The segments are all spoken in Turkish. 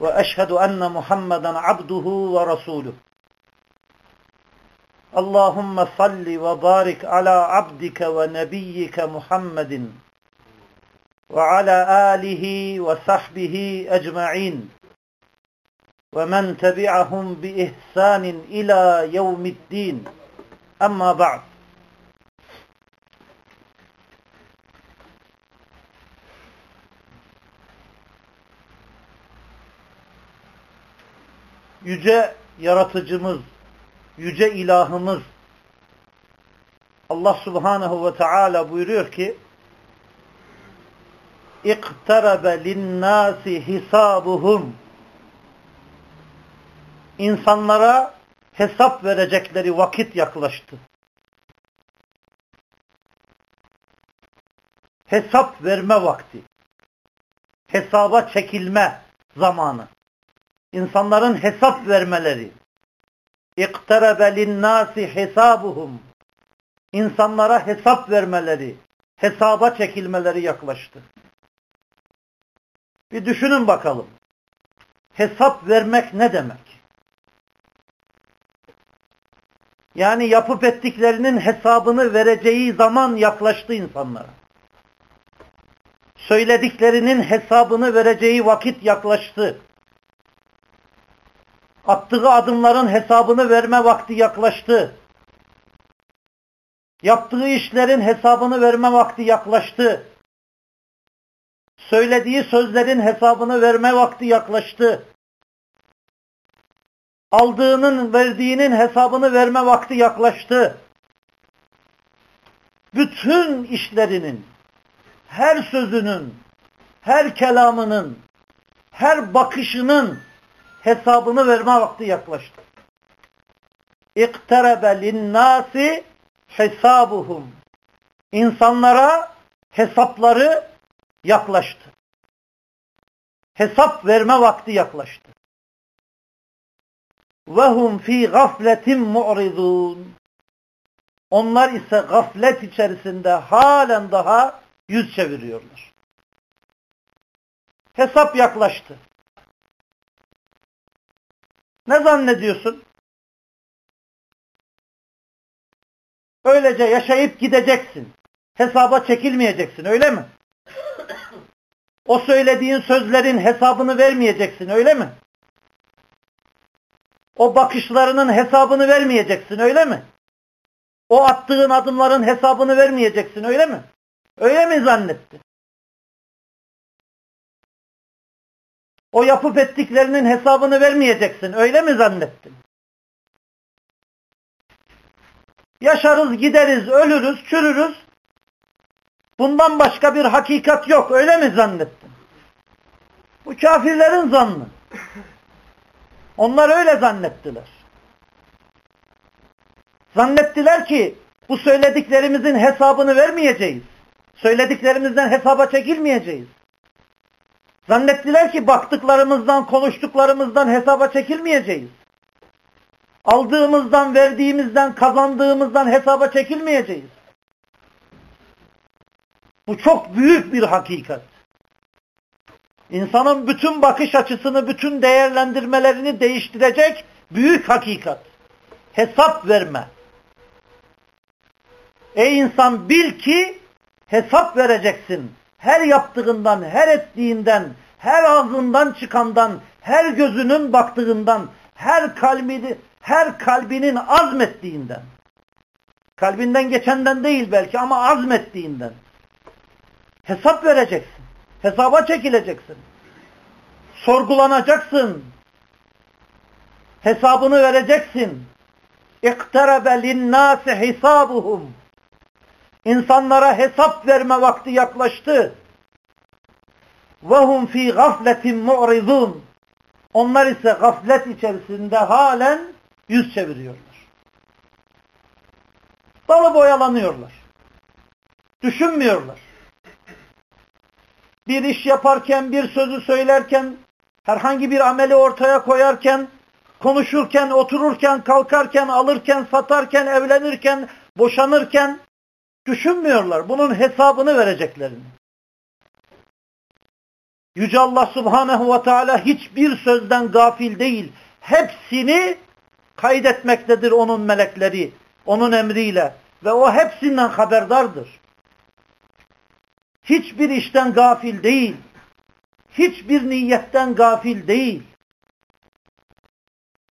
وأشهد أن محمدا عبده ورسوله. اللهم صل وبارك على عبدك ونبيك محمد وعلى آله وصحبه أجمعين. ومن تبعهم بإحسان إلى يوم الدين. أما بعد. yüce yaratıcımız, yüce ilahımız Allah subhanehu ve teala buyuruyor ki اِقْتَرَبَ لِلنَّاسِ حِسَابُهُمْ İnsanlara hesap verecekleri vakit yaklaştı. Hesap verme vakti. Hesaba çekilme zamanı insanların hesap vermeleri. اِقْتَرَبَ لِلنَّاسِ حِسَابُهُمْ İnsanlara hesap vermeleri, hesaba çekilmeleri yaklaştı. Bir düşünün bakalım. Hesap vermek ne demek? Yani yapıp ettiklerinin hesabını vereceği zaman yaklaştı insanlara. Söylediklerinin hesabını vereceği vakit yaklaştı. Attığı adımların hesabını verme vakti yaklaştı. Yaptığı işlerin hesabını verme vakti yaklaştı. Söylediği sözlerin hesabını verme vakti yaklaştı. Aldığının, verdiğinin hesabını verme vakti yaklaştı. Bütün işlerinin, her sözünün, her kelamının, her bakışının hesabını verme vakti yaklaştı. İkterebe linnâsi hesabuhum. İnsanlara hesapları yaklaştı. Hesap verme vakti yaklaştı. Vehum fi gafletin mu'ridun. Onlar ise gaflet içerisinde halen daha yüz çeviriyorlar. Hesap yaklaştı. Ne zannediyorsun? Öylece yaşayıp gideceksin. Hesaba çekilmeyeceksin öyle mi? O söylediğin sözlerin hesabını vermeyeceksin öyle mi? O bakışlarının hesabını vermeyeceksin öyle mi? O attığın adımların hesabını vermeyeceksin öyle mi? Öyle mi zannetti? O yapıp ettiklerinin hesabını vermeyeceksin. Öyle mi zannettin? Yaşarız, gideriz, ölürüz, çürürüz. Bundan başka bir hakikat yok. Öyle mi zannettin? Bu kafirlerin zannı. Onlar öyle zannettiler. Zannettiler ki bu söylediklerimizin hesabını vermeyeceğiz. Söylediklerimizden hesaba çekilmeyeceğiz. Zannettiler ki baktıklarımızdan, konuştuklarımızdan hesaba çekilmeyeceğiz. Aldığımızdan, verdiğimizden, kazandığımızdan hesaba çekilmeyeceğiz. Bu çok büyük bir hakikat. İnsanın bütün bakış açısını, bütün değerlendirmelerini değiştirecek büyük hakikat. Hesap verme. Ey insan bil ki hesap vereceksin her yaptığından, her ettiğinden, her ağzından çıkandan, her gözünün baktığından, her kalbini, her kalbinin azmettiğinden. Kalbinden geçenden değil belki ama azmettiğinden. Hesap vereceksin. Hesaba çekileceksin. Sorgulanacaksın. Hesabını vereceksin. اِقْتَرَبَ لِلنَّاسِ حِسَابُهُمْ İnsanlara hesap verme vakti yaklaştı. وَهُمْ ف۪ي غَفْلَةٍ مُعْرِضُونَ Onlar ise gaflet içerisinde halen yüz çeviriyorlar. Dalı boyalanıyorlar. Düşünmüyorlar. Bir iş yaparken, bir sözü söylerken, herhangi bir ameli ortaya koyarken, konuşurken, otururken, kalkarken, alırken, satarken, evlenirken, boşanırken düşünmüyorlar. Bunun hesabını vereceklerini. Yüce Allah Subhanahu ve Teala hiçbir sözden gafil değil. Hepsini kaydetmektedir onun melekleri, onun emriyle ve o hepsinden haberdardır. Hiçbir işten gafil değil. Hiçbir niyetten gafil değil.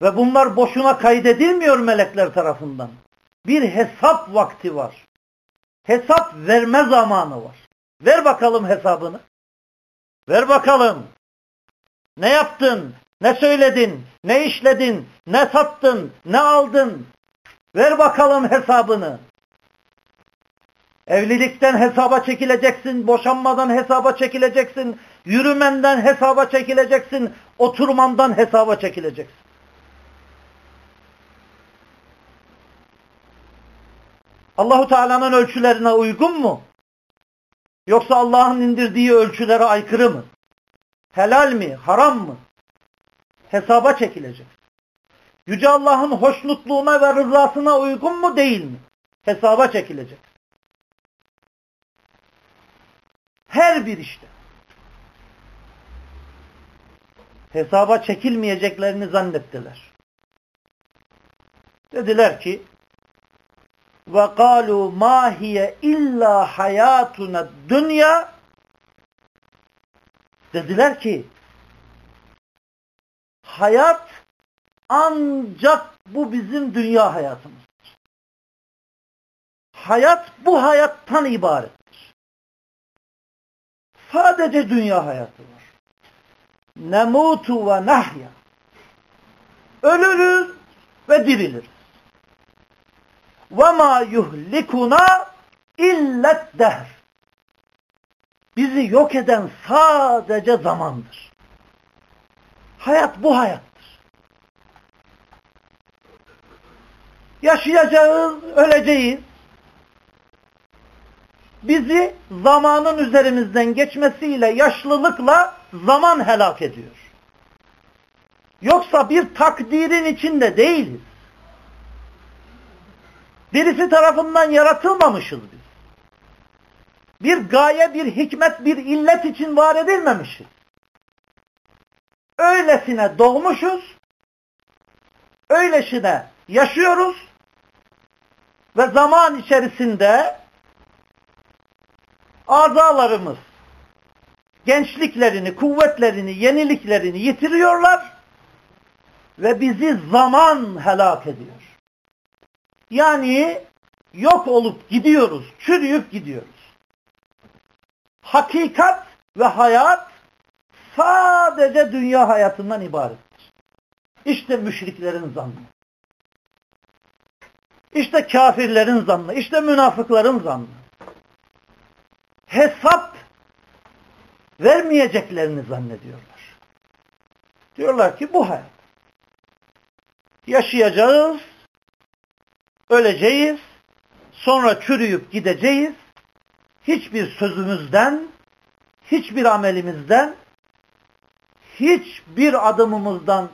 Ve bunlar boşuna kaydedilmiyor melekler tarafından. Bir hesap vakti var. Hesap verme zamanı var. Ver bakalım hesabını. Ver bakalım. Ne yaptın? Ne söyledin? Ne işledin? Ne sattın? Ne aldın? Ver bakalım hesabını. Evlilikten hesaba çekileceksin, boşanmadan hesaba çekileceksin, yürümenden hesaba çekileceksin, oturmandan hesaba çekileceksin. Allahu Teala'nın ölçülerine uygun mu? Yoksa Allah'ın indirdiği ölçülere aykırı mı? Helal mi? Haram mı? Hesaba çekilecek. Yüce Allah'ın hoşnutluğuna ve rızasına uygun mu değil mi? Hesaba çekilecek. Her bir işte. Hesaba çekilmeyeceklerini zannettiler. Dediler ki ve kalu ma illa hayatuna dünya dediler ki hayat ancak bu bizim dünya hayatımızdır. Hayat bu hayattan ibarettir. Sadece dünya hayatı var. Nemutu ve nahya. Ölürüz ve diriliriz. Ve ma yuhlikuna illet dehr. Bizi yok eden sadece zamandır. Hayat bu hayattır. Yaşayacağız, öleceğiz. Bizi zamanın üzerimizden geçmesiyle, yaşlılıkla zaman helak ediyor. Yoksa bir takdirin içinde değiliz. Birisi tarafından yaratılmamışız biz. Bir gaye, bir hikmet, bir illet için var edilmemişiz. Öylesine doğmuşuz, öylesine yaşıyoruz ve zaman içerisinde azalarımız gençliklerini, kuvvetlerini, yeniliklerini yitiriyorlar ve bizi zaman helak ediyor. Yani yok olup gidiyoruz, çürüyüp gidiyoruz. Hakikat ve hayat sadece dünya hayatından ibarettir. İşte müşriklerin zannı. İşte kafirlerin zannı, işte münafıkların zannı. Hesap vermeyeceklerini zannediyorlar. Diyorlar ki bu hayat. Yaşayacağız, öleceğiz, sonra çürüyüp gideceğiz. Hiçbir sözümüzden, hiçbir amelimizden, hiçbir adımımızdan,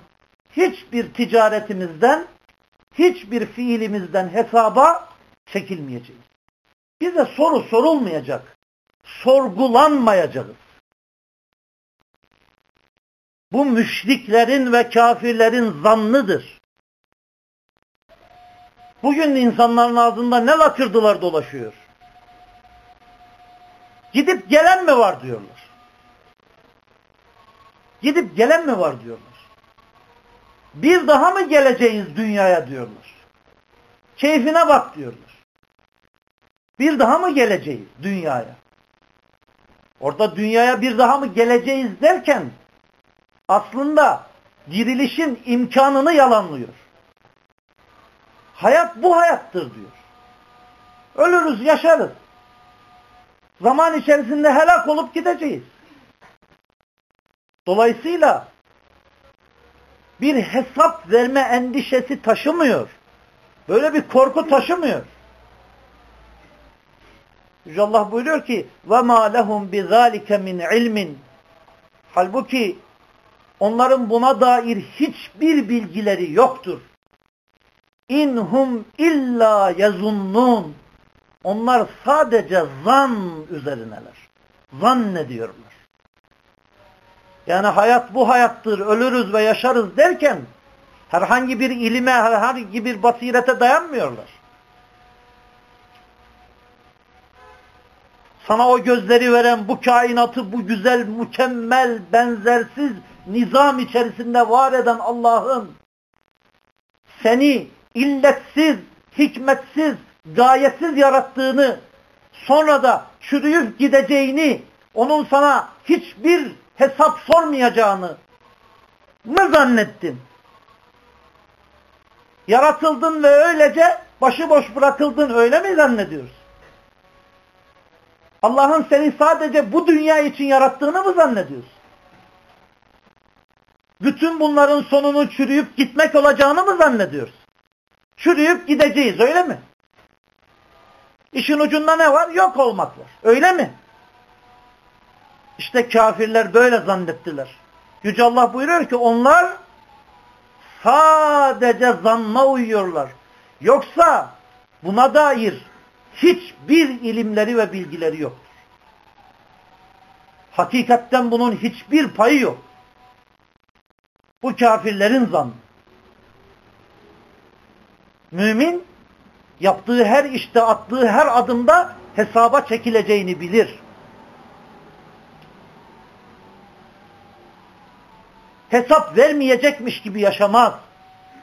hiçbir ticaretimizden, hiçbir fiilimizden hesaba çekilmeyeceğiz. Bize soru sorulmayacak, sorgulanmayacağız. Bu müşriklerin ve kafirlerin zannıdır. Bugün insanların ağzında ne lakırdılar dolaşıyor. Gidip gelen mi var diyorlar. Gidip gelen mi var diyorlar. Bir daha mı geleceğiz dünyaya diyorlar. Keyfine bak diyorlar. Bir daha mı geleceğiz dünyaya? Orada dünyaya bir daha mı geleceğiz derken aslında dirilişin imkanını yalanlıyor. Hayat bu hayattır diyor. Ölürüz, yaşarız. Zaman içerisinde helak olup gideceğiz. Dolayısıyla bir hesap verme endişesi taşımıyor. Böyle bir korku taşımıyor. Yüce Allah buyuruyor ki وَمَا لَهُمْ بِذَٰلِكَ مِنْ ilmin. Halbuki onların buna dair hiçbir bilgileri yoktur. İnhum illa yazunnun. Onlar sadece zan üzerineler. Zannediyorlar. Yani hayat bu hayattır, ölürüz ve yaşarız derken herhangi bir ilime, herhangi bir basirete dayanmıyorlar. Sana o gözleri veren, bu kainatı, bu güzel, mükemmel, benzersiz nizam içerisinde var eden Allah'ın seni illetsiz, hikmetsiz, gayetsiz yarattığını, sonra da çürüyüp gideceğini, onun sana hiçbir hesap sormayacağını mı zannettin? Yaratıldın ve öylece başıboş bırakıldın öyle mi zannediyorsun? Allah'ın seni sadece bu dünya için yarattığını mı zannediyorsun? Bütün bunların sonunun çürüyüp gitmek olacağını mı zannediyorsun? Çürüyüp gideceğiz öyle mi? İşin ucunda ne var? Yok olmak var. Öyle mi? İşte kafirler böyle zannettiler. Yüce Allah buyuruyor ki onlar sadece zanna uyuyorlar. Yoksa buna dair hiçbir ilimleri ve bilgileri yok. Hakikatten bunun hiçbir payı yok. Bu kafirlerin zannı. Mümin yaptığı her işte attığı her adımda hesaba çekileceğini bilir. Hesap vermeyecekmiş gibi yaşamaz.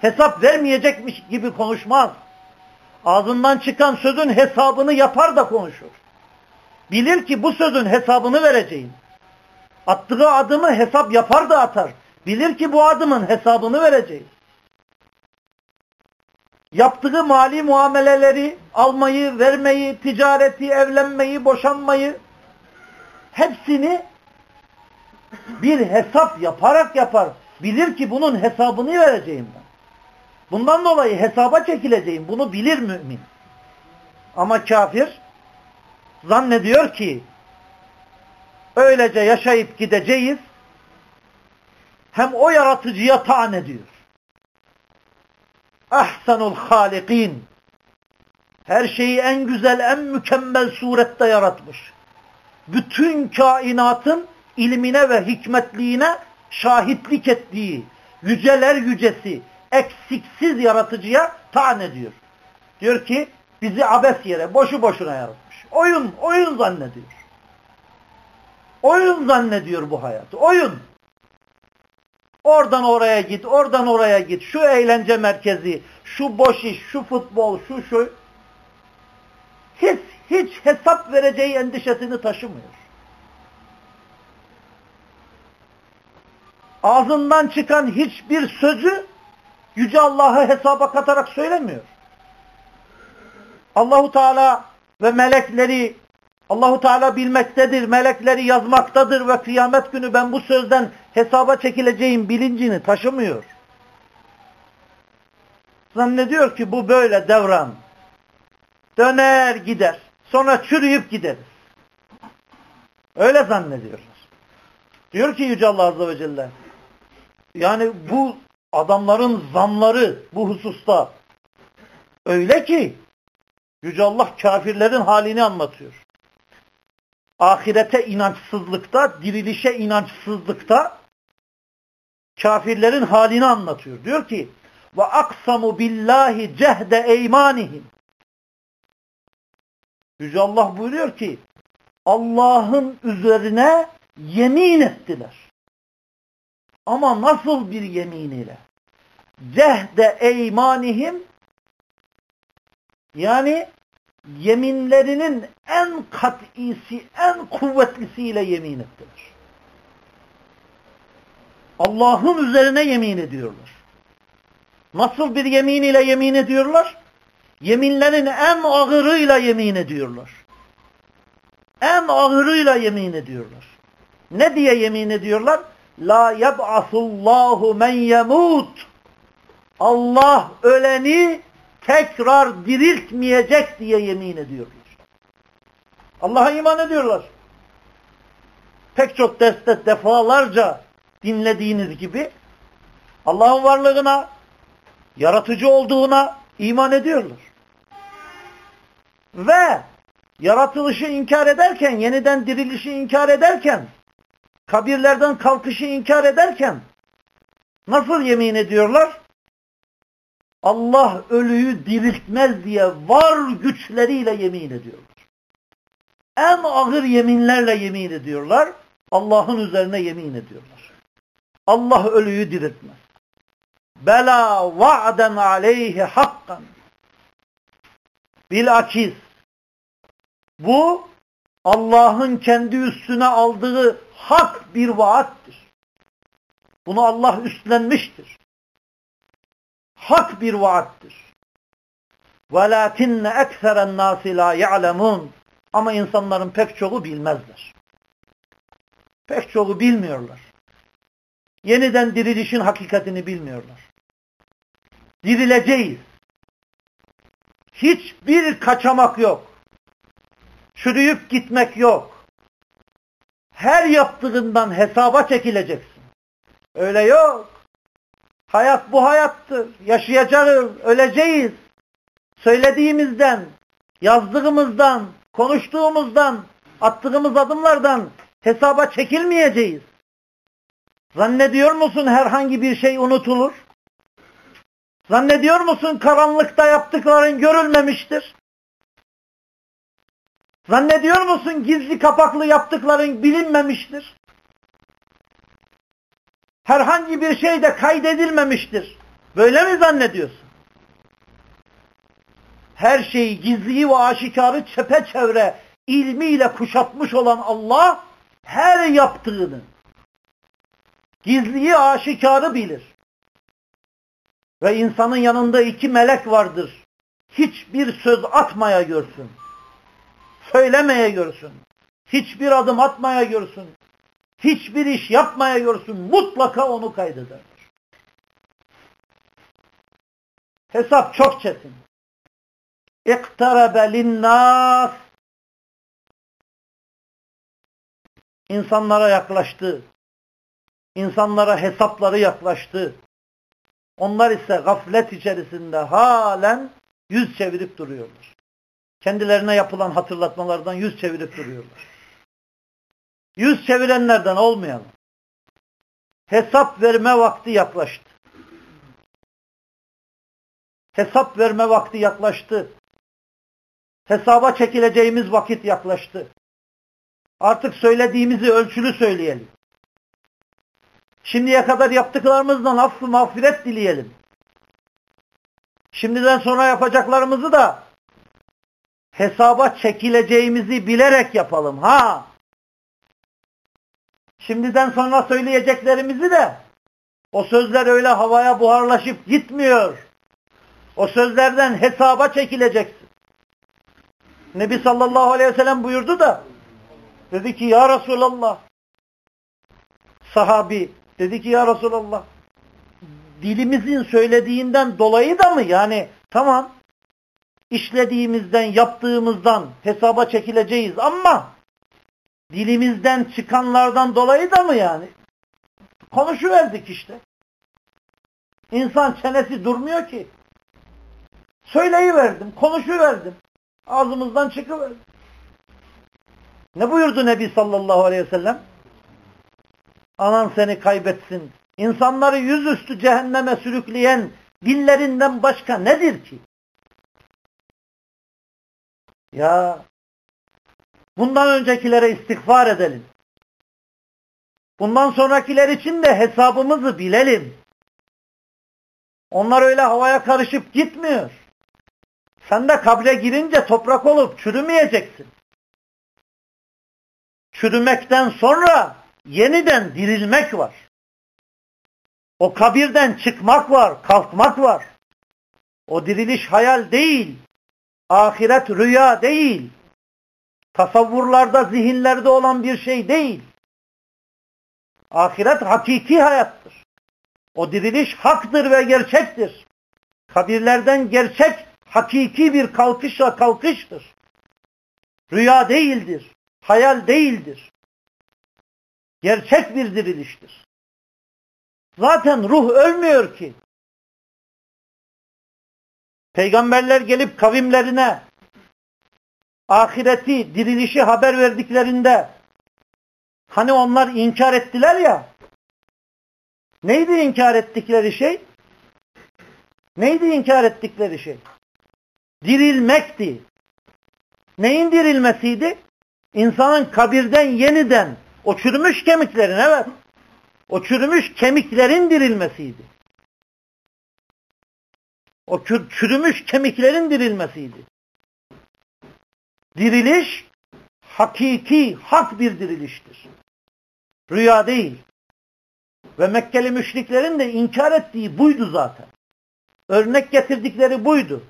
Hesap vermeyecekmiş gibi konuşmaz. Ağzından çıkan sözün hesabını yapar da konuşur. Bilir ki bu sözün hesabını vereceğim. Attığı adımı hesap yapar da atar. Bilir ki bu adımın hesabını vereceğim. Yaptığı mali muameleleri, almayı, vermeyi, ticareti, evlenmeyi, boşanmayı hepsini bir hesap yaparak yapar. Bilir ki bunun hesabını vereceğim ben. Bundan dolayı hesaba çekileceğim. Bunu bilir mümin. Ama kafir zannediyor ki öylece yaşayıp gideceğiz. Hem o yaratıcıya taan ediyor. Ahsanul halikin. Her şeyi en güzel, en mükemmel surette yaratmış. Bütün kainatın ilmine ve hikmetliğine şahitlik ettiği yüceler yücesi, eksiksiz yaratıcıya taan ediyor. Diyor ki bizi abes yere, boşu boşuna yaratmış. Oyun, oyun zannediyor. Oyun zannediyor bu hayatı. Oyun. Oradan oraya git, oradan oraya git. Şu eğlence merkezi, şu boş iş, şu futbol, şu şu. Hiç, hiç hesap vereceği endişesini taşımıyor. Ağzından çıkan hiçbir sözü Yüce Allah'ı hesaba katarak söylemiyor. Allahu Teala ve melekleri Allahu Teala bilmektedir, melekleri yazmaktadır ve kıyamet günü ben bu sözden hesaba çekileceğim bilincini taşımıyor. Zannediyor ki bu böyle devran. Döner gider. Sonra çürüyüp gideriz. Öyle zannediyorlar. Diyor ki Yüce Allah Azze ve Celle yani bu adamların zamları bu hususta öyle ki Yüce Allah kafirlerin halini anlatıyor ahirete inançsızlıkta, dirilişe inançsızlıkta kafirlerin halini anlatıyor. Diyor ki ve aksamu billahi cehde eymanihim. Yüce Allah buyuruyor ki Allah'ın üzerine yemin ettiler. Ama nasıl bir yemin ile? Cehde eymanihim yani yeminlerinin en kat'isi, en kuvvetlisiyle yemin ettiler. Allah'ın üzerine yemin ediyorlar. Nasıl bir yemin ile yemin ediyorlar? Yeminlerin en ağırıyla yemin ediyorlar. En ağırıyla yemin ediyorlar. Ne diye yemin ediyorlar? La yeb'asullahu men yemut. Allah öleni tekrar diriltmeyecek diye yemin ediyorlar. Allah'a iman ediyorlar. Pek çok derste defalarca dinlediğiniz gibi Allah'ın varlığına, yaratıcı olduğuna iman ediyorlar. Ve yaratılışı inkar ederken, yeniden dirilişi inkar ederken, kabirlerden kalkışı inkar ederken nasıl yemin ediyorlar? Allah ölüyü diriltmez diye var güçleriyle yemin ediyorlar. En ağır yeminlerle yemin ediyorlar. Allah'ın üzerine yemin ediyorlar. Allah ölüyü diriltmez. Bela va'den aleyhi hakkan. Bilakis bu Allah'ın kendi üstüne aldığı hak bir vaattir. Bunu Allah üstlenmiştir. Hak bir vaattir. وَلَاكِنَّ اَكْثَرَ النَّاسِ لَا يَعْلَمُونَ Ama insanların pek çoğu bilmezler. Pek çoğu bilmiyorlar. Yeniden dirilişin hakikatini bilmiyorlar. Dirileceğiz. Hiçbir kaçamak yok. Çürüyüp gitmek yok. Her yaptığından hesaba çekileceksin. Öyle yok. Hayat bu hayattır. Yaşayacağız, öleceğiz. Söylediğimizden, yazdığımızdan, konuştuğumuzdan, attığımız adımlardan hesaba çekilmeyeceğiz. Zannediyor musun herhangi bir şey unutulur? Zannediyor musun karanlıkta yaptıkların görülmemiştir? Zannediyor musun gizli kapaklı yaptıkların bilinmemiştir? Herhangi bir şey de kaydedilmemiştir. Böyle mi zannediyorsun? Her şeyi gizliyi ve aşikarı çepeçevre ilmiyle kuşatmış olan Allah her yaptığını Gizliyi aşikarı bilir. Ve insanın yanında iki melek vardır. Hiçbir söz atmaya görsün. Söylemeye görsün. Hiçbir adım atmaya görsün. Hiçbir iş yapmaya görsün. Mutlaka onu kaydeder. Hesap çok çetin. İktarabe linnâs İnsanlara yaklaştı. İnsanlara hesapları yaklaştı. Onlar ise gaflet içerisinde halen yüz çevirip duruyorlar. Kendilerine yapılan hatırlatmalardan yüz çevirip duruyorlar. Yüz çevirenlerden olmayalım. Hesap verme vakti yaklaştı. Hesap verme vakti yaklaştı. Hesaba çekileceğimiz vakit yaklaştı. Artık söylediğimizi ölçülü söyleyelim. Şimdiye kadar yaptıklarımızdan affı mağfiret dileyelim. Şimdiden sonra yapacaklarımızı da hesaba çekileceğimizi bilerek yapalım. Ha! Şimdiden sonra söyleyeceklerimizi de o sözler öyle havaya buharlaşıp gitmiyor. O sözlerden hesaba çekileceksin. Nebi sallallahu aleyhi ve sellem buyurdu da dedi ki ya Resulallah sahabi dedi ki ya Resulallah dilimizin söylediğinden dolayı da mı yani tamam işlediğimizden yaptığımızdan hesaba çekileceğiz ama dilimizden çıkanlardan dolayı da mı yani? Konuşuverdik işte. İnsan çenesi durmuyor ki. Söyleyiverdim, konuşuverdim. Ağzımızdan çıkıverdi. Ne buyurdu Nebi sallallahu aleyhi ve sellem? Anan seni kaybetsin. İnsanları yüzüstü cehenneme sürükleyen dillerinden başka nedir ki? Ya bundan öncekilere istiğfar edelim. Bundan sonrakiler için de hesabımızı bilelim. Onlar öyle havaya karışıp gitmiyor. Sen de kabre girince toprak olup çürümeyeceksin. Çürümekten sonra yeniden dirilmek var. O kabirden çıkmak var, kalkmak var. O diriliş hayal değil. Ahiret rüya değil. Tasavvurlarda, zihinlerde olan bir şey değil. Ahiret hakiki hayattır. O diriliş haktır ve gerçektir. Kabirlerden gerçek, hakiki bir kalkışla kalkıştır. Rüya değildir, hayal değildir. Gerçek bir diriliştir. Zaten ruh ölmüyor ki. Peygamberler gelip kavimlerine ahireti, dirilişi haber verdiklerinde hani onlar inkar ettiler ya neydi inkar ettikleri şey? Neydi inkar ettikleri şey? Dirilmekti. Neyin dirilmesiydi? İnsanın kabirden yeniden o çürümüş kemiklerin evet o çürümüş kemiklerin dirilmesiydi. O çürümüş kemiklerin dirilmesiydi. Diriliş hakiki, hak bir diriliştir. Rüya değil. Ve Mekkeli müşriklerin de inkar ettiği buydu zaten. Örnek getirdikleri buydu.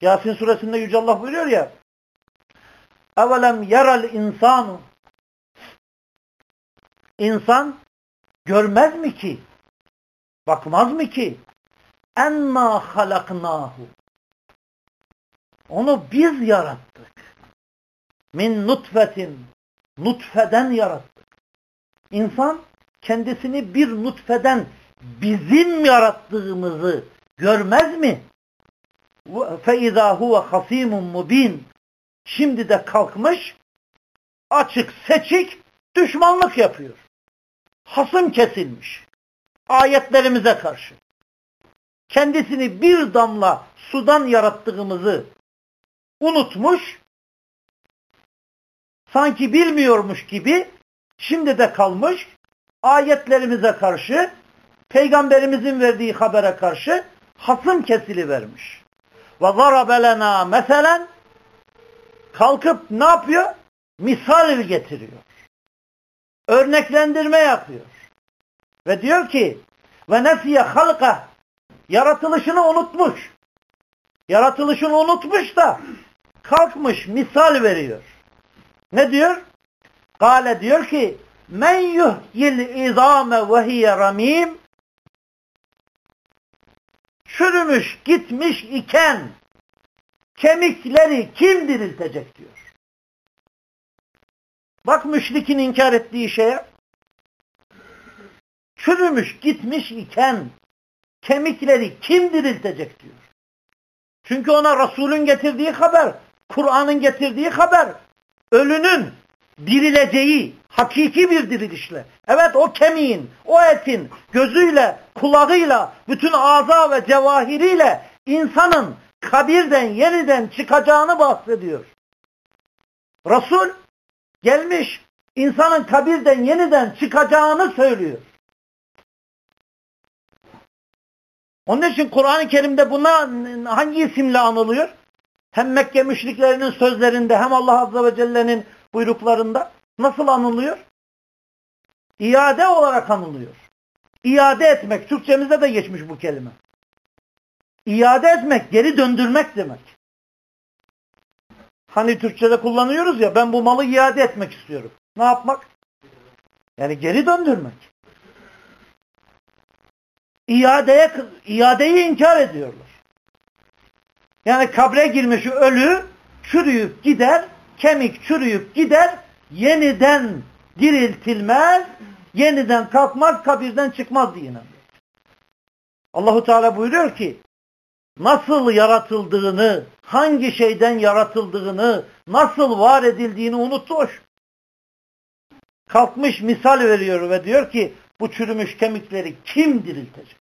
Yasin suresinde Yüce Allah buyuruyor ya اَوَلَمْ يَرَ insanu İnsan görmez mi ki? Bakmaz mı ki? اَنَّا خَلَقْنَاهُ Onu biz yarattık. Min nutfetin. Nutfeden yarattık. İnsan kendisini bir nutfeden bizim yarattığımızı görmez mi? فَاِذَا هُوَ خَص۪يمٌ مُب۪ينٌ Şimdi de kalkmış, açık seçik düşmanlık yapıyor. Hasım kesilmiş. Ayetlerimize karşı. Kendisini bir damla sudan yarattığımızı unutmuş, sanki bilmiyormuş gibi şimdi de kalmış, ayetlerimize karşı, peygamberimizin verdiği habere karşı hasım kesili vermiş. Ve zarabelena meselen kalkıp ne yapıyor? Misal getiriyor. Örneklendirme yapıyor. Ve diyor ki ve nesiye halka yaratılışını unutmuş. Yaratılışını unutmuş da kalkmış misal veriyor. Ne diyor? Kale diyor ki men yuhyil izame ve hiye ramim çürümüş gitmiş iken kemikleri kim diriltecek diyor. Bak müşrikin inkar ettiği şeye. Çürümüş gitmiş iken kemikleri kim diriltecek diyor. Çünkü ona Resul'ün getirdiği haber, Kur'an'ın getirdiği haber, ölünün dirileceği hakiki bir dirilişle. Evet o kemiğin, o etin gözüyle, kulağıyla, bütün ağza ve cevahiriyle insanın kabirden yeniden çıkacağını bahsediyor. Resul gelmiş insanın kabirden yeniden çıkacağını söylüyor. Onun için Kur'an-ı Kerim'de buna hangi isimle anılıyor? Hem Mekke müşriklerinin sözlerinde hem Allah Azze ve Celle'nin buyruklarında nasıl anılıyor? İade olarak anılıyor. İade etmek. Türkçemizde de geçmiş bu kelime. İade etmek, geri döndürmek demek. Hani Türkçe'de kullanıyoruz ya ben bu malı iade etmek istiyorum. Ne yapmak? Yani geri döndürmek. İadeye, iadeyi inkar ediyorlar. Yani kabre girmiş ölü çürüyüp gider, kemik çürüyüp gider, yeniden diriltilmez, yeniden kalkmaz, kabirden çıkmaz diye inanıyor. Allahu Teala buyuruyor ki nasıl yaratıldığını, hangi şeyden yaratıldığını, nasıl var edildiğini unutmuş. Kalkmış misal veriyor ve diyor ki bu çürümüş kemikleri kim diriltecek?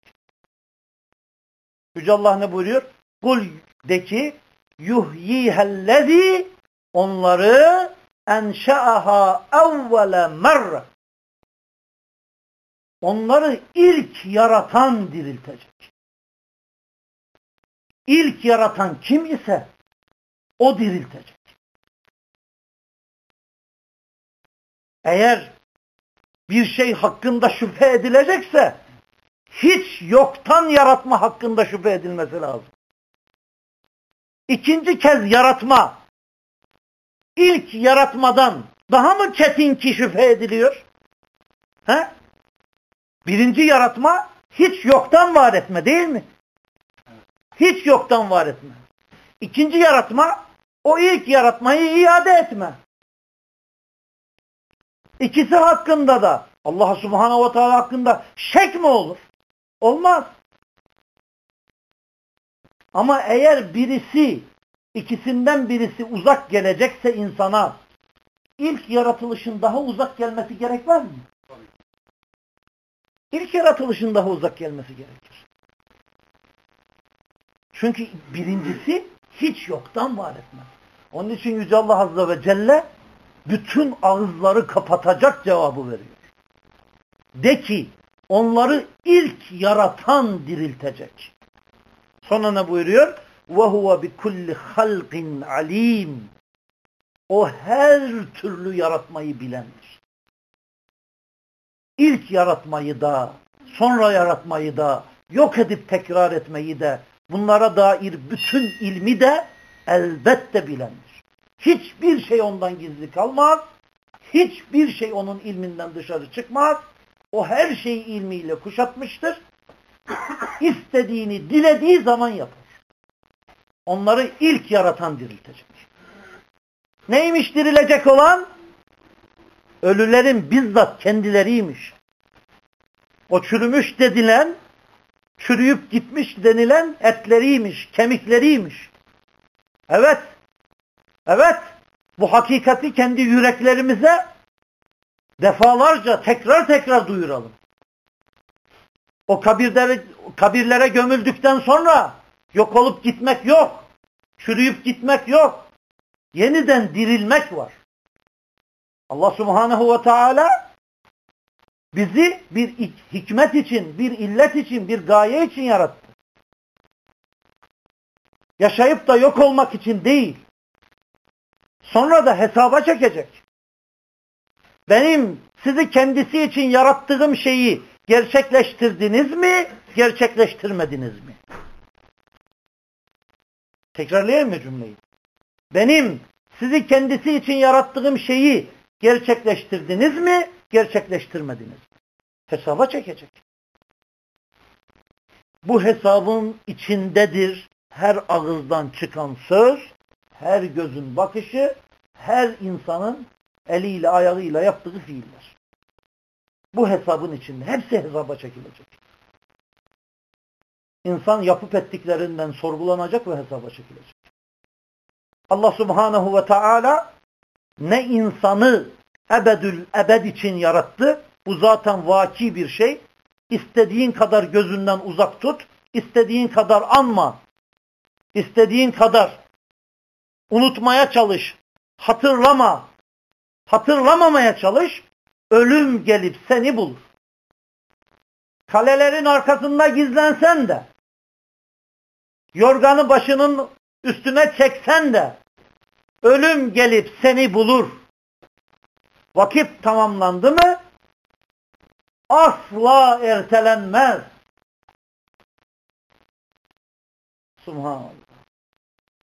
Yüce Allah ne buyuruyor? Kul de ki yuhyihellezi onları enşa'aha evvele merre onları ilk yaratan diriltecek. İlk yaratan kim ise o diriltecek. Eğer bir şey hakkında şüphe edilecekse hiç yoktan yaratma hakkında şüphe edilmesi lazım. İkinci kez yaratma ilk yaratmadan daha mı çetin ki şüphe ediliyor? He? Birinci yaratma hiç yoktan var etme değil mi? Hiç yoktan var etme. İkinci yaratma o ilk yaratmayı iade etme. İkisi hakkında da Allah subhanahu ve teala hakkında şek mi olur? Olmaz. Ama eğer birisi ikisinden birisi uzak gelecekse insana ilk yaratılışın daha uzak gelmesi gerekmez mi? İlk yaratılışın daha uzak gelmesi gerekir. Çünkü birincisi hiç yoktan var etmez. Onun için Yüce Allah Azze ve Celle bütün ağızları kapatacak cevabı veriyor. De ki onları ilk yaratan diriltecek. Sonra ne buyuruyor? وَهُوَ بِكُلِّ خَلْقٍ alim. O her türlü yaratmayı bilendir. İlk yaratmayı da, sonra yaratmayı da, yok edip tekrar etmeyi de, bunlara dair bütün ilmi de elbette bilendir. Hiçbir şey ondan gizli kalmaz. Hiçbir şey onun ilminden dışarı çıkmaz. O her şeyi ilmiyle kuşatmıştır. İstediğini dilediği zaman yapar. Onları ilk yaratan diriltecek. Neymiş dirilecek olan? Ölülerin bizzat kendileriymiş. O çürümüş dedilen, çürüyüp gitmiş denilen etleriymiş, kemikleriymiş. Evet, evet, bu hakikati kendi yüreklerimize defalarca tekrar tekrar duyuralım. O kabirlere, kabirlere gömüldükten sonra yok olup gitmek yok. Çürüyüp gitmek yok. Yeniden dirilmek var. Allah subhanehu ve teala bizi bir hikmet için, bir illet için, bir gaye için yarattı. Yaşayıp da yok olmak için değil. Sonra da hesaba çekecek. Benim sizi kendisi için yarattığım şeyi gerçekleştirdiniz mi, gerçekleştirmediniz mi? Tekrarlayayım mı cümleyi? Benim sizi kendisi için yarattığım şeyi gerçekleştirdiniz mi, gerçekleştirmediniz? Hesaba çekecek. Bu hesabın içindedir her ağızdan çıkan söz, her gözün bakışı, her insanın eliyle ayağıyla yaptığı fiiller. Bu hesabın içinde. Hepsi hesaba çekilecek. İnsan yapıp ettiklerinden sorgulanacak ve hesaba çekilecek. Allah subhanahu ve teala ne insanı ebedül ebed için yarattı. Bu zaten vaki bir şey. İstediğin kadar gözünden uzak tut. istediğin kadar anma. istediğin kadar unutmaya çalış. Hatırlama. Hatırlamamaya çalış. Ölüm gelip seni bulur. Kalelerin arkasında gizlensen de yorganı başının üstüne çeksen de ölüm gelip seni bulur. Vakit tamamlandı mı asla ertelenmez. Subhanallah.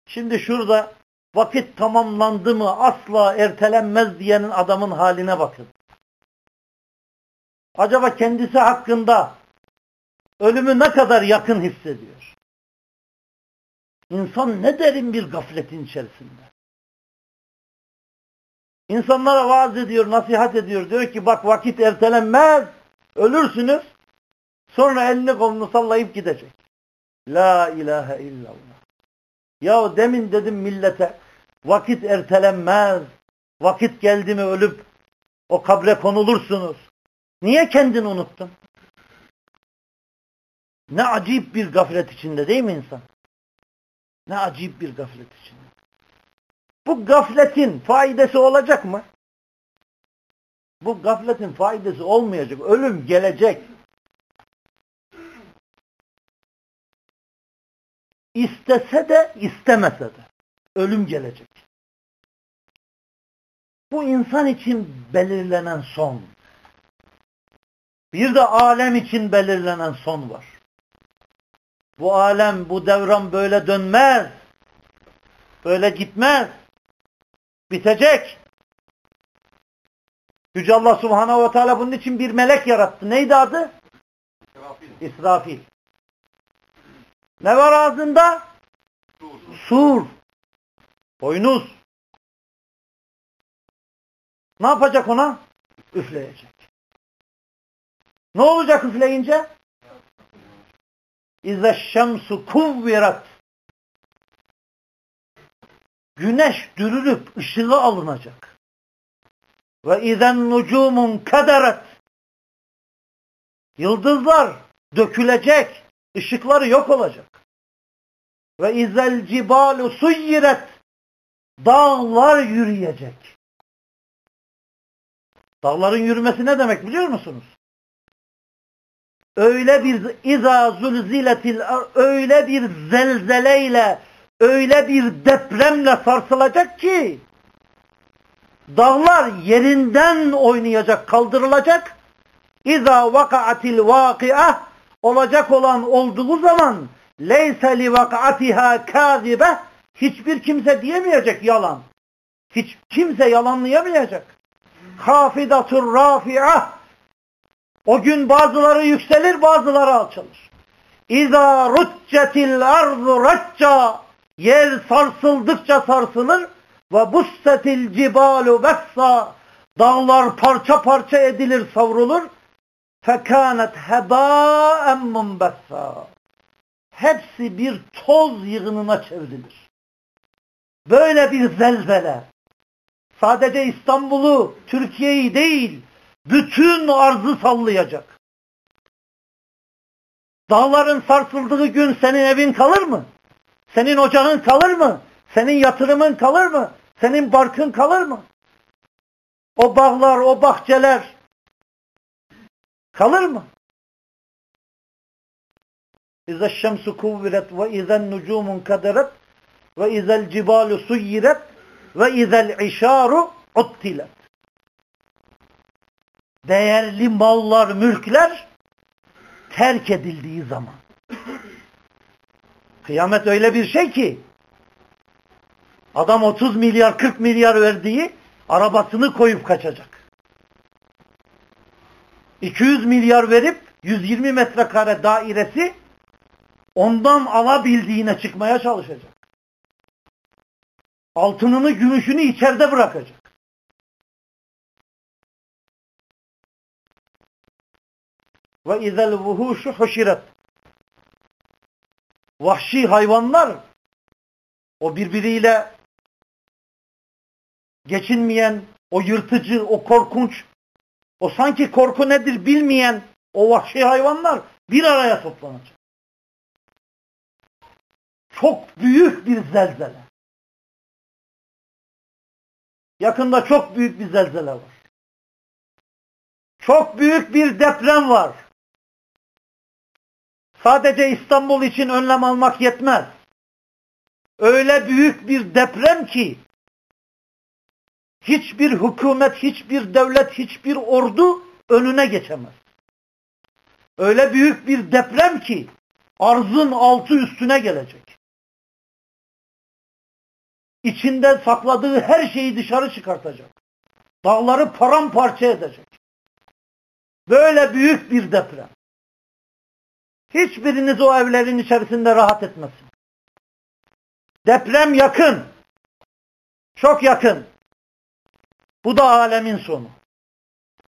Şimdi şurada vakit tamamlandı mı asla ertelenmez diyenin adamın haline bakın. Acaba kendisi hakkında ölümü ne kadar yakın hissediyor? İnsan ne derin bir gafletin içerisinde. İnsanlara vaaz ediyor, nasihat ediyor. Diyor ki bak vakit ertelenmez. Ölürsünüz. Sonra elini kolunu sallayıp gidecek. La ilahe illallah. Ya demin dedim millete vakit ertelenmez. Vakit geldi mi ölüp o kabre konulursunuz. Niye kendini unuttun? Ne acayip bir gaflet içinde değil mi insan? Ne acayip bir gaflet içinde. Bu gafletin faydası olacak mı? Bu gafletin faydası olmayacak. Ölüm gelecek. İstese de istemese de ölüm gelecek. Bu insan için belirlenen son. Bir de alem için belirlenen son var. Bu alem, bu devran böyle dönmez. Böyle gitmez. Bitecek. Yüce Allah Subhanahu ve Teala bunun için bir melek yarattı. Neydi adı? İsrafil. İsrafil. Ne var ağzında? Sur. Sur. Boynuz. Ne yapacak ona? Üfleyecek. Ne olacak üfleyince? İze şemsu kuvvirat. Güneş dürülüp ışığı alınacak. Ve izen nucumun kaderet. Yıldızlar dökülecek. ışıkları yok olacak. Ve izel cibalu suyiret. Dağlar yürüyecek. Dağların yürümesi ne demek biliyor musunuz? Öyle bir iza zulziletil öyle bir zelzeleyle öyle bir depremle sarsılacak ki dağlar yerinden oynayacak, kaldırılacak. İza vakaatil vakiah olacak olan olduğu zaman leyse li vakatiha kazibe hiçbir kimse diyemeyecek yalan. Hiç kimse yalanlayamayacak. Hafidatur rafi'ah o gün bazıları yükselir bazıları alçalır. İza ruccetil arzu racca yer sarsıldıkça sarsılır ve bussetil cibalu bessa dağlar parça parça edilir savrulur fekanet hebâen munbessa hepsi bir toz yığınına çevrilir. Böyle bir zelzele sadece İstanbul'u, Türkiye'yi değil bütün arzı sallayacak. Dağların sarsıldığı gün senin evin kalır mı? Senin ocağın kalır mı? Senin yatırımın kalır mı? Senin barkın kalır mı? O bağlar, o bahçeler kalır mı? İze şemsu kuvviret ve izen nucumun kaderet ve izel cibalu suyiret ve izel işaru uttilet. Değerli mallar, mülkler terk edildiği zaman. Kıyamet öyle bir şey ki adam 30 milyar 40 milyar verdiği arabasını koyup kaçacak. 200 milyar verip 120 metrekare dairesi ondan alabildiğine çıkmaya çalışacak. Altınını, gümüşünü içeride bırakacak. Ve izel vuhuşu huşiret. Vahşi hayvanlar o birbiriyle geçinmeyen, o yırtıcı, o korkunç, o sanki korku nedir bilmeyen o vahşi hayvanlar bir araya toplanacak. Çok büyük bir zelzele. Yakında çok büyük bir zelzele var. Çok büyük bir deprem var. Sadece İstanbul için önlem almak yetmez. Öyle büyük bir deprem ki hiçbir hükümet, hiçbir devlet, hiçbir ordu önüne geçemez. Öyle büyük bir deprem ki arzın altı üstüne gelecek. İçinde sakladığı her şeyi dışarı çıkartacak. Dağları paramparça edecek. Böyle büyük bir deprem. Hiçbiriniz o evlerin içerisinde rahat etmesin. Deprem yakın. Çok yakın. Bu da alemin sonu.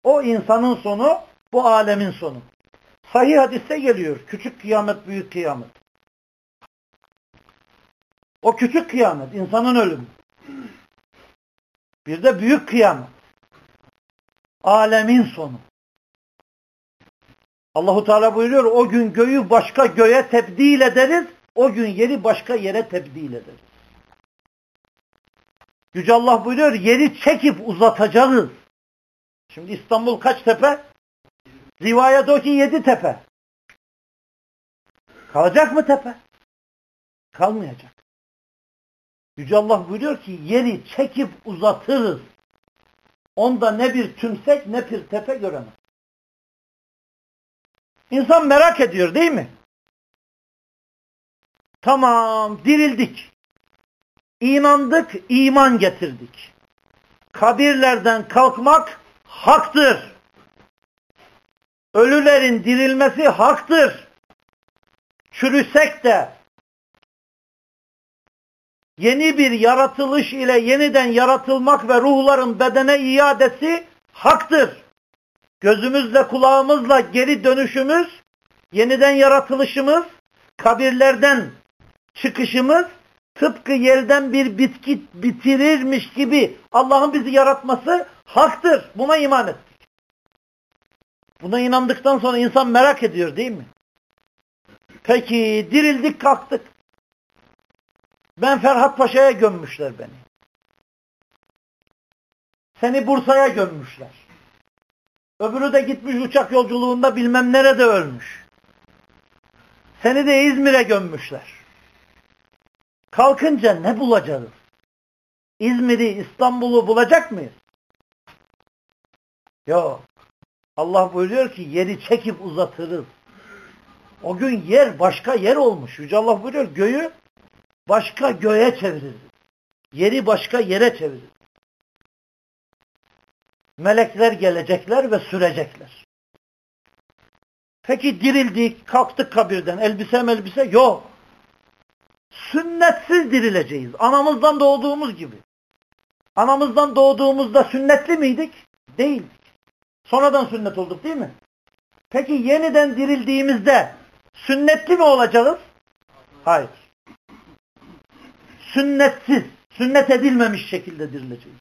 O insanın sonu, bu alemin sonu. Sahih hadiste geliyor. Küçük kıyamet, büyük kıyamet. O küçük kıyamet, insanın ölümü. Bir de büyük kıyamet. Alemin sonu. Allahu Teala buyuruyor o gün göğü başka göğe tebdil ederiz. O gün yeri başka yere tebdil ederiz. Yüce Allah buyuruyor yeri çekip uzatacağız. Şimdi İstanbul kaç tepe? Rivayet o ki yedi tepe. Kalacak mı tepe? Kalmayacak. Yüce Allah buyuruyor ki yeri çekip uzatırız. Onda ne bir tümsek ne bir tepe göremez. İnsan merak ediyor değil mi? Tamam dirildik. İnandık, iman getirdik. Kabirlerden kalkmak haktır. Ölülerin dirilmesi haktır. Çürüsek de yeni bir yaratılış ile yeniden yaratılmak ve ruhların bedene iadesi haktır. Gözümüzle kulağımızla geri dönüşümüz, yeniden yaratılışımız, kabirlerden çıkışımız tıpkı yerden bir bitki bitirirmiş gibi Allah'ın bizi yaratması haktır. Buna iman ettik. Buna inandıktan sonra insan merak ediyor değil mi? Peki dirildik kalktık. Ben Ferhat Paşa'ya gömmüşler beni. Seni Bursa'ya gömmüşler. Öbürü de gitmiş uçak yolculuğunda bilmem nerede ölmüş. Seni de İzmir'e gömmüşler. Kalkınca ne bulacağız? İzmir'i, İstanbul'u bulacak mıyız? Yok. Allah buyuruyor ki yeri çekip uzatırız. O gün yer başka yer olmuş. Yüce Allah buyuruyor göğü başka göğe çeviririz. Yeri başka yere çeviririz. Melekler gelecekler ve sürecekler. Peki dirildik, kalktık kabirden. Elbise elbise yok. Sünnetsiz dirileceğiz. Anamızdan doğduğumuz gibi. Anamızdan doğduğumuzda sünnetli miydik? Değildik. Sonradan sünnet olduk değil mi? Peki yeniden dirildiğimizde sünnetli mi olacağız? Hayır. Sünnetsiz, sünnet edilmemiş şekilde dirileceğiz.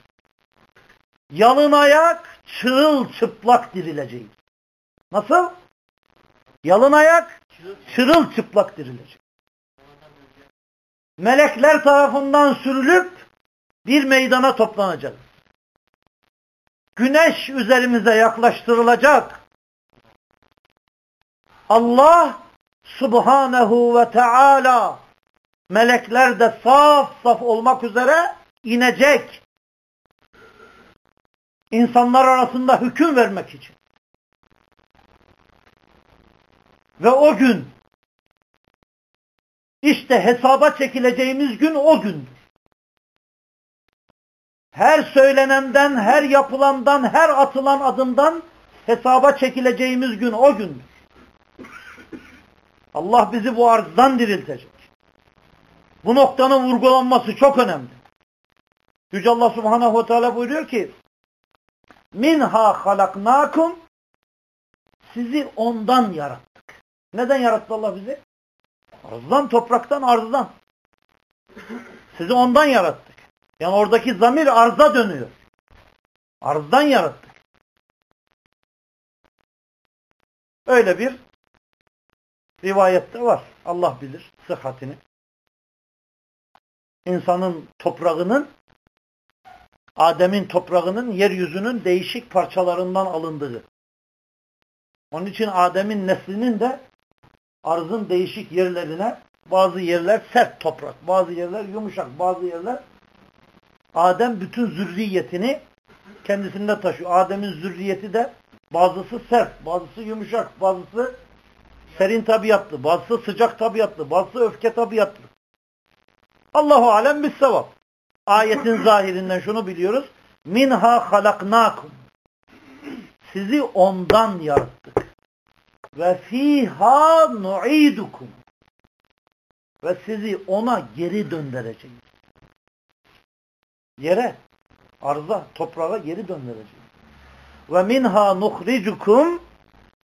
Yalın ayak, çırıl çıplak dirileceğiz. Nasıl? Yalın ayak, çırıl çıplak dirilecek. Melekler tarafından sürülüp bir meydana toplanacak. Güneş üzerimize yaklaştırılacak. Allah subhanehu ve teala melekler de saf saf olmak üzere inecek. İnsanlar arasında hüküm vermek için. Ve o gün işte hesaba çekileceğimiz gün o gündür. Her söylenenden, her yapılandan, her atılan adımdan hesaba çekileceğimiz gün o gündür. Allah bizi bu arzdan diriltecek. Bu noktanın vurgulanması çok önemli. Yüce Allah Subhanahu ve Teala buyuruyor ki Minha halaknakum sizi ondan yarattık. Neden yarattı Allah bizi? Arzdan, topraktan, arzdan. Sizi ondan yarattık. Yani oradaki zamir arza dönüyor. Arzdan yarattık. Öyle bir rivayette var. Allah bilir sıhhatini. İnsanın toprağının Adem'in toprağının yeryüzünün değişik parçalarından alındığı. Onun için Adem'in neslinin de arzın değişik yerlerine bazı yerler sert toprak, bazı yerler yumuşak, bazı yerler Adem bütün zürriyetini kendisinde taşıyor. Adem'in zürriyeti de bazısı sert, bazısı yumuşak, bazısı serin tabiatlı, bazısı sıcak tabiatlı, bazısı öfke tabiatlı. Allahu alem bis sevap. Ayetin zahirinden şunu biliyoruz. Minha halaknakum. Sizi ondan yarattık. Ve fiha nu'idukum. Ve sizi ona geri döndüreceğiz. Yere, arza, toprağa geri döndüreceğiz. Ve minha nuhricukum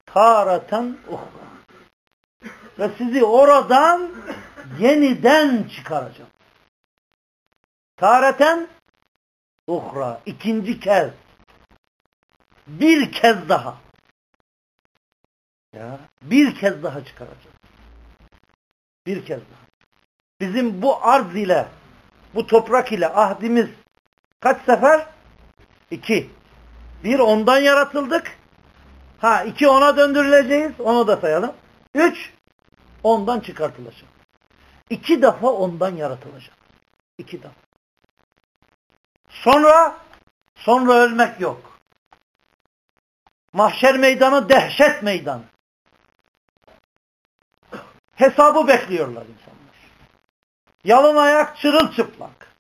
taratan uhra. Ve sizi oradan yeniden çıkaracağım. Tareten uhra. ikinci kez. Bir kez daha. Ya, bir kez daha çıkaracağız. Bir kez daha. Bizim bu arz ile, bu toprak ile ahdimiz kaç sefer? İki. Bir ondan yaratıldık. Ha iki ona döndürüleceğiz. Onu da sayalım. Üç ondan çıkartılacak. İki defa ondan yaratılacak. İki defa. Sonra sonra ölmek yok. Mahşer meydanı dehşet meydan. Hesabı bekliyorlar insanlar. Yalın ayak çırılçıplak.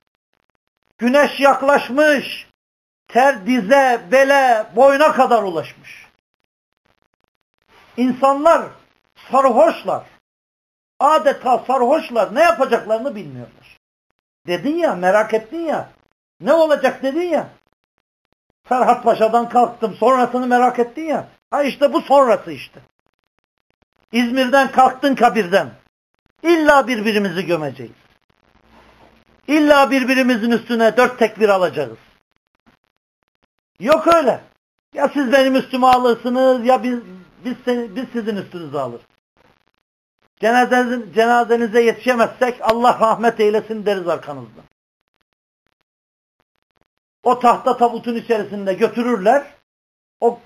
Güneş yaklaşmış. ter, dize, bele, boyuna kadar ulaşmış. İnsanlar sarhoşlar. Adeta sarhoşlar. Ne yapacaklarını bilmiyorlar. Dedin ya, merak ettin ya. Ne olacak dedin ya. Ferhat Paşa'dan kalktım. Sonrasını merak ettin ya. Ha işte bu sonrası işte. İzmir'den kalktın kabirden. İlla birbirimizi gömeceğiz. İlla birbirimizin üstüne dört tekbir alacağız. Yok öyle. Ya siz benim üstüme alırsınız ya biz biz, biz sizin üstünüze alır. Cenazenize, cenazenize yetişemezsek Allah rahmet eylesin deriz arkanızda. O tahta tabutun içerisinde götürürler. O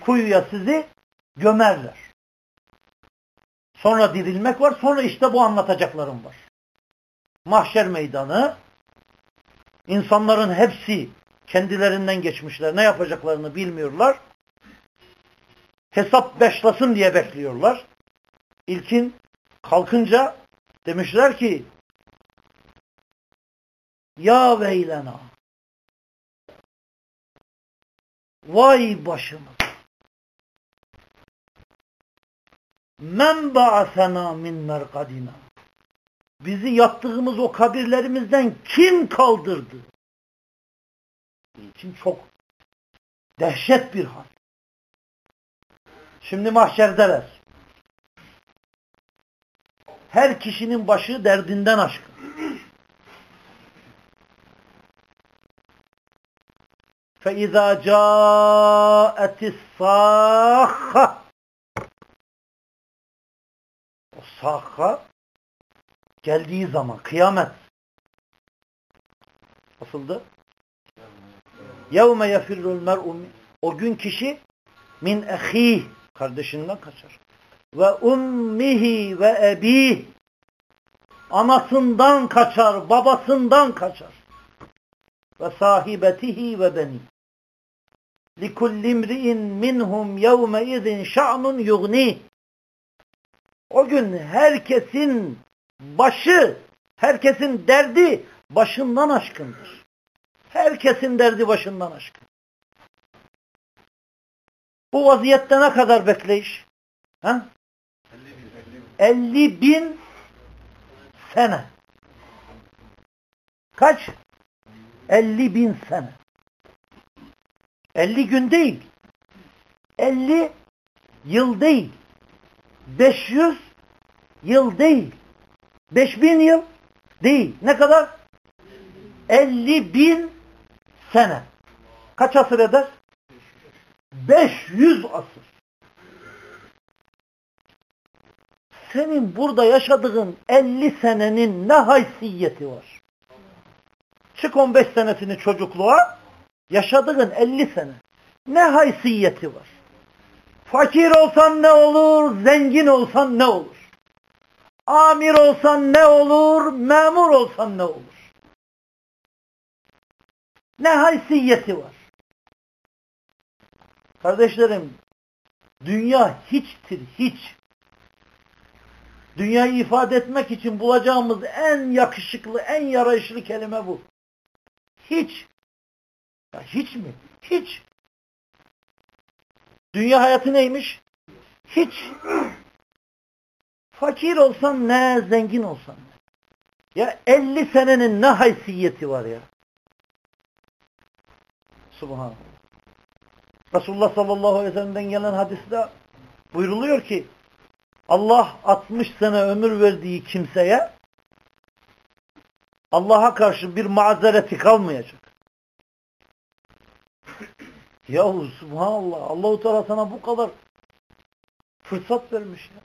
kuyuya sizi gömerler. Sonra dirilmek var. Sonra işte bu anlatacaklarım var. Mahşer meydanı insanların hepsi kendilerinden geçmişler. Ne yapacaklarını bilmiyorlar. Hesap beşlasın diye bekliyorlar. İlkin kalkınca demişler ki Ya veylena Vay başımız Men ba'asena min merkadina Bizi yattığımız o kabirlerimizden kim kaldırdı? için çok dehşet bir hal. Şimdi mahşerdeler. Her kişinin başı derdinden aşkın. فَاِذَا جَاءَتِ السَّاخَّةِ O sahha geldiği zaman kıyamet nasıldı? يَوْمَ يَفِرُّ الْمَرْءُ O gün kişi min ehih kardeşinden kaçar. Ve ummihi ve ebih anasından kaçar, babasından kaçar. Ve sahibetihi ve beni. لِكُلِّ امْرِئٍ مِّنْهُمْ يَوْمَئِذٍ شَعْنٌ يُغْنِيهِ O gün herkesin başı, herkesin derdi başından aşkındır. Herkesin derdi başından aşkın. Bu vaziyette ne kadar bekleyiş? Ha? 50 bin sene. Kaç? 50 bin sene. 50 gün değil. 50 yıl değil. 500 yıl değil. 5000 yıl değil. Ne kadar? 50 bin sene. Kaç asır eder? 500 asır. Senin burada yaşadığın 50 senenin ne haysiyeti var? Çık 15 senesini çocukluğa, yaşadığın 50 sene. Ne haysiyeti var? Fakir olsan ne olur, zengin olsan ne olur? Amir olsan ne olur, memur olsan ne olur? Ne haysiyeti var? Kardeşlerim, dünya hiçtir, hiç. Dünyayı ifade etmek için bulacağımız en yakışıklı, en yarayışlı kelime bu. Hiç. Ya hiç mi? Hiç. Dünya hayatı neymiş? Hiç. Fakir olsan ne, zengin olsan ne. Ya 50 senenin ne haysiyeti var ya. Subhanallah. Resulullah sallallahu aleyhi ve sellem'den gelen hadiste buyruluyor ki Allah 60 sene ömür verdiği kimseye Allah'a karşı bir mazereti kalmayacak. Yahu subhanallah Allahu Teala sana bu kadar fırsat vermiş ya.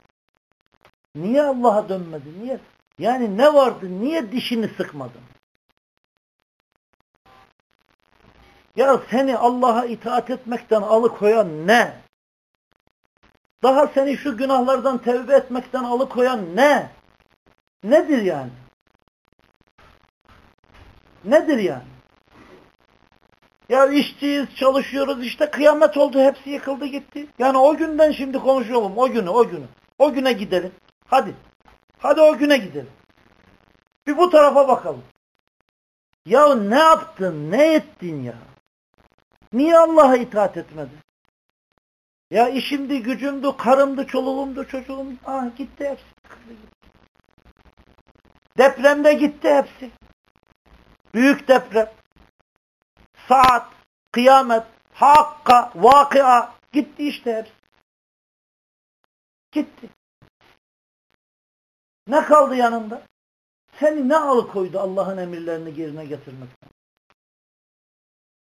Niye Allah'a dönmedin? Niye? Yani ne vardı? Niye dişini sıkmadın? Ya seni Allah'a itaat etmekten alıkoyan ne? Daha seni şu günahlardan tevbe etmekten alıkoyan ne? Nedir yani? Nedir yani? Ya işçiyiz, çalışıyoruz, işte kıyamet oldu, hepsi yıkıldı gitti. Yani o günden şimdi konuşalım, o günü, o günü. O güne gidelim. Hadi. Hadi o güne gidelim. Bir bu tarafa bakalım. Ya ne yaptın, ne ettin ya? Niye Allah'a itaat etmedi? Ya işimdi, gücümdü, karımdı, çoluğumdu, çocuğum. Ah gitti hepsi. Depremde gitti hepsi. Büyük deprem. Saat, kıyamet, hakka, vakıa gitti işte hepsi. Gitti. Ne kaldı yanında? Seni ne alıkoydu Allah'ın emirlerini yerine getirmekten?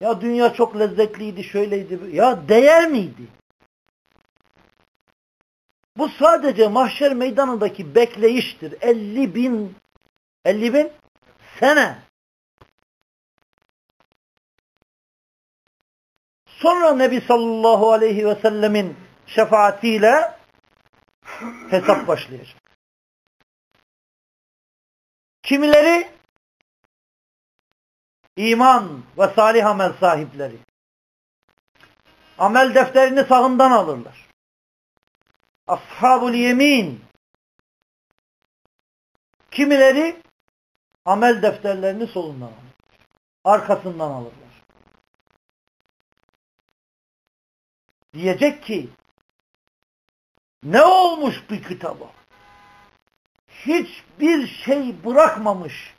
Ya dünya çok lezzetliydi, şöyleydi. Ya değer miydi? Bu sadece mahşer meydanındaki bekleyiştir. 50 bin 50 bin sene. Sonra Nebi sallallahu aleyhi ve sellemin şefaatiyle hesap başlayacak. Kimileri iman ve salih amel sahipleri. Amel defterini sağından alırlar. Ashabul yemin. Kimileri amel defterlerini solundan alır. Arkasından alırlar. Diyecek ki ne olmuş bir kitaba? Hiçbir şey bırakmamış.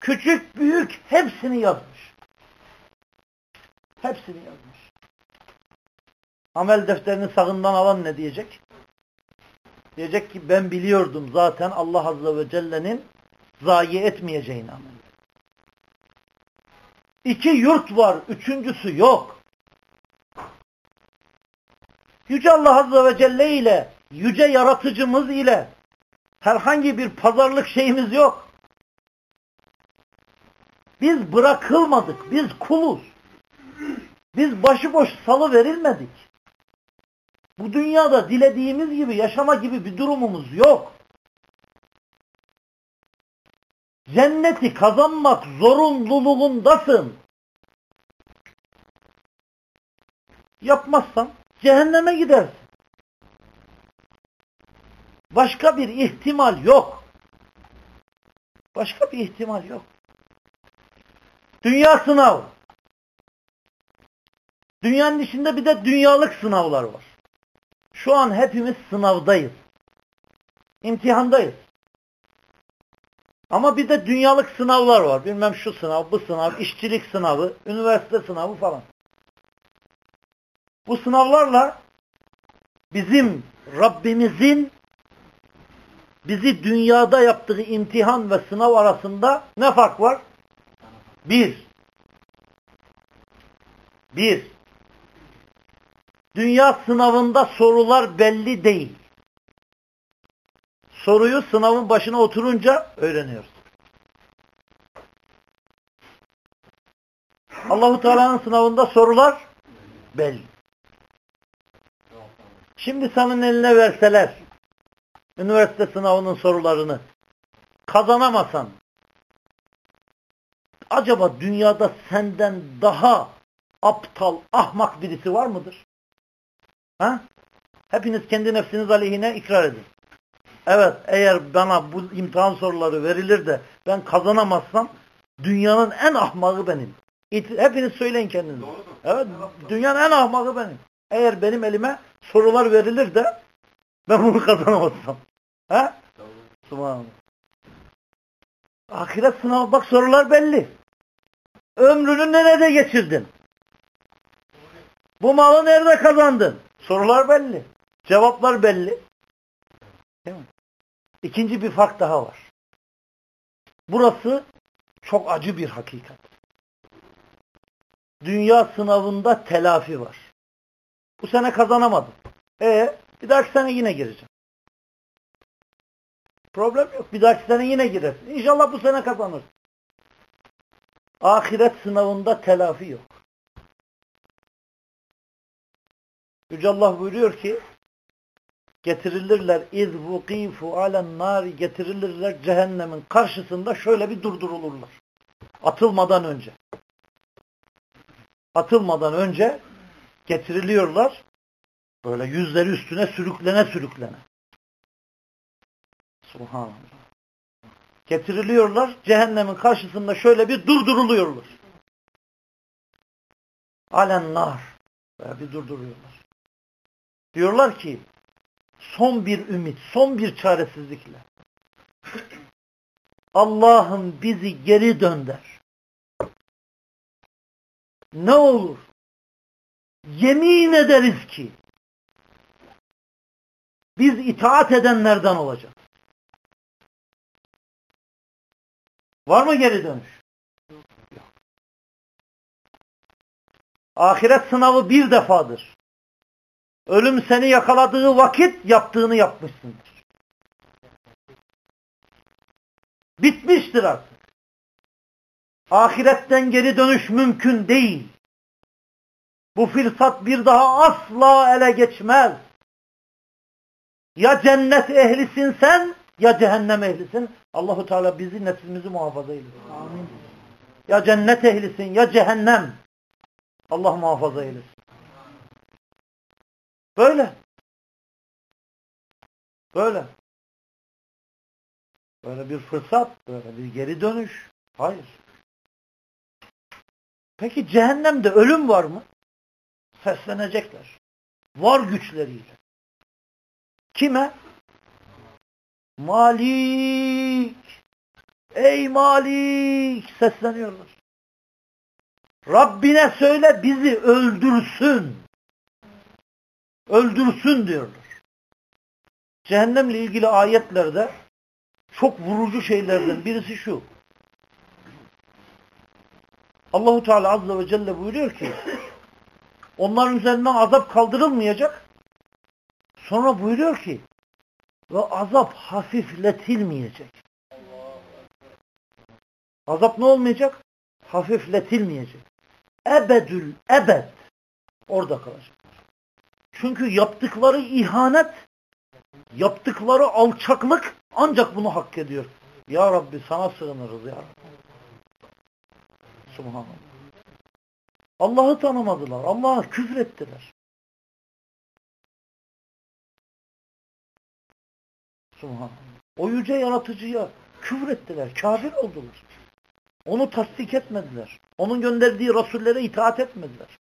Küçük büyük hepsini yazmış. Hepsini yazmış. Amel defterini sağından alan ne diyecek? Diyecek ki ben biliyordum zaten Allah Azze ve Celle'nin zayi etmeyeceğini amel. İki yurt var, üçüncüsü yok. Yüce Allah Azze ve Celle ile, yüce yaratıcımız ile herhangi bir pazarlık şeyimiz yok. Biz bırakılmadık, biz kuluz. Biz başıboş salı verilmedik. Bu dünyada dilediğimiz gibi yaşama gibi bir durumumuz yok. Cenneti kazanmak zorunluluğundasın. Yapmazsan cehenneme gidersin. Başka bir ihtimal yok. Başka bir ihtimal yok. Dünya sınav. Dünyanın içinde bir de dünyalık sınavlar var. Şu an hepimiz sınavdayız. İmtihandayız. Ama bir de dünyalık sınavlar var. Bilmem şu sınav, bu sınav, işçilik sınavı, üniversite sınavı falan. Bu sınavlarla bizim Rabbimizin bizi dünyada yaptığı imtihan ve sınav arasında ne fark var? Bir. Bir. Dünya sınavında sorular belli değil. Soruyu sınavın başına oturunca öğreniyoruz. Allahu Teala'nın sınavında sorular belli. Şimdi senin eline verseler üniversite sınavının sorularını kazanamasan acaba dünyada senden daha aptal, ahmak birisi var mıdır? Ha? Hepiniz kendi nefsiniz aleyhine ikrar edin. Evet eğer bana bu imtihan soruları verilir de ben kazanamazsam dünyanın en ahmağı benim. Hepiniz söyleyin kendinize. Evet dünyanın en ahmağı benim. Eğer benim elime sorular verilir de ben bunu kazanamazsam. He? Subhanallah. Ahiret sınavı bak sorular belli. Ömrünü nerede geçirdin? Bu malı nerede kazandın? Sorular belli. Cevaplar belli. Değil mi? İkinci bir fark daha var. Burası çok acı bir hakikat. Dünya sınavında telafi var. Bu sene kazanamadım. E bir dahaki sene yine gireceğim. Problem yok. Bir dahaki sene yine girersin. İnşallah bu sene kazanırsın. Ahiret sınavında telafi yok. Yüce Allah buyuruyor ki getirilirler iz vukifu alen nari getirilirler cehennemin karşısında şöyle bir durdurulurlar. Atılmadan önce. Atılmadan önce getiriliyorlar. Böyle yüzleri üstüne sürüklene sürüklene. Subhanallah. Getiriliyorlar cehennemin karşısında şöyle bir durduruluyorlar. alennar. Böyle bir durduruyorlar. Diyorlar ki son bir ümit, son bir çaresizlikle Allah'ım bizi geri dönder. Ne olur? Yemin ederiz ki biz itaat edenlerden olacağız. Var mı geri dönüş? Yok. Ahiret sınavı bir defadır. Ölüm seni yakaladığı vakit yaptığını yapmışsındır. Bitmiştir artık. Ahiretten geri dönüş mümkün değil. Bu fırsat bir daha asla ele geçmez. Ya cennet ehlisin sen ya cehennem ehlisin. Allahu Teala bizi neslimizi muhafaza eylesin. Amin. Ya cennet ehlisin ya cehennem. Allah muhafaza eylesin. Böyle. Böyle. Böyle bir fırsat, böyle bir geri dönüş. Hayır. Peki cehennemde ölüm var mı? Seslenecekler. Var güçleriyle. Kime? Malik! Ey Malik! Sesleniyorlar. Rabbine söyle bizi öldürsün. Öldürsün diyorlar. Cehennemle ilgili ayetlerde çok vurucu şeylerden birisi şu. Allahu Teala Azze ve Celle buyuruyor ki onların üzerinden azap kaldırılmayacak. Sonra buyuruyor ki ve azap hafifletilmeyecek. Azap ne olmayacak? Hafifletilmeyecek. Ebedül ebed orada kalacak. Çünkü yaptıkları ihanet, yaptıkları alçaklık ancak bunu hak ediyor. Ya Rabbi sana sığınırız ya. Subhanallah. Allah'ı tanımadılar. Allah'a küfrettiler. Subhanallah. O yüce yaratıcıya küfrettiler. Kafir oldular. Onu tasdik etmediler. Onun gönderdiği rasullere itaat etmediler.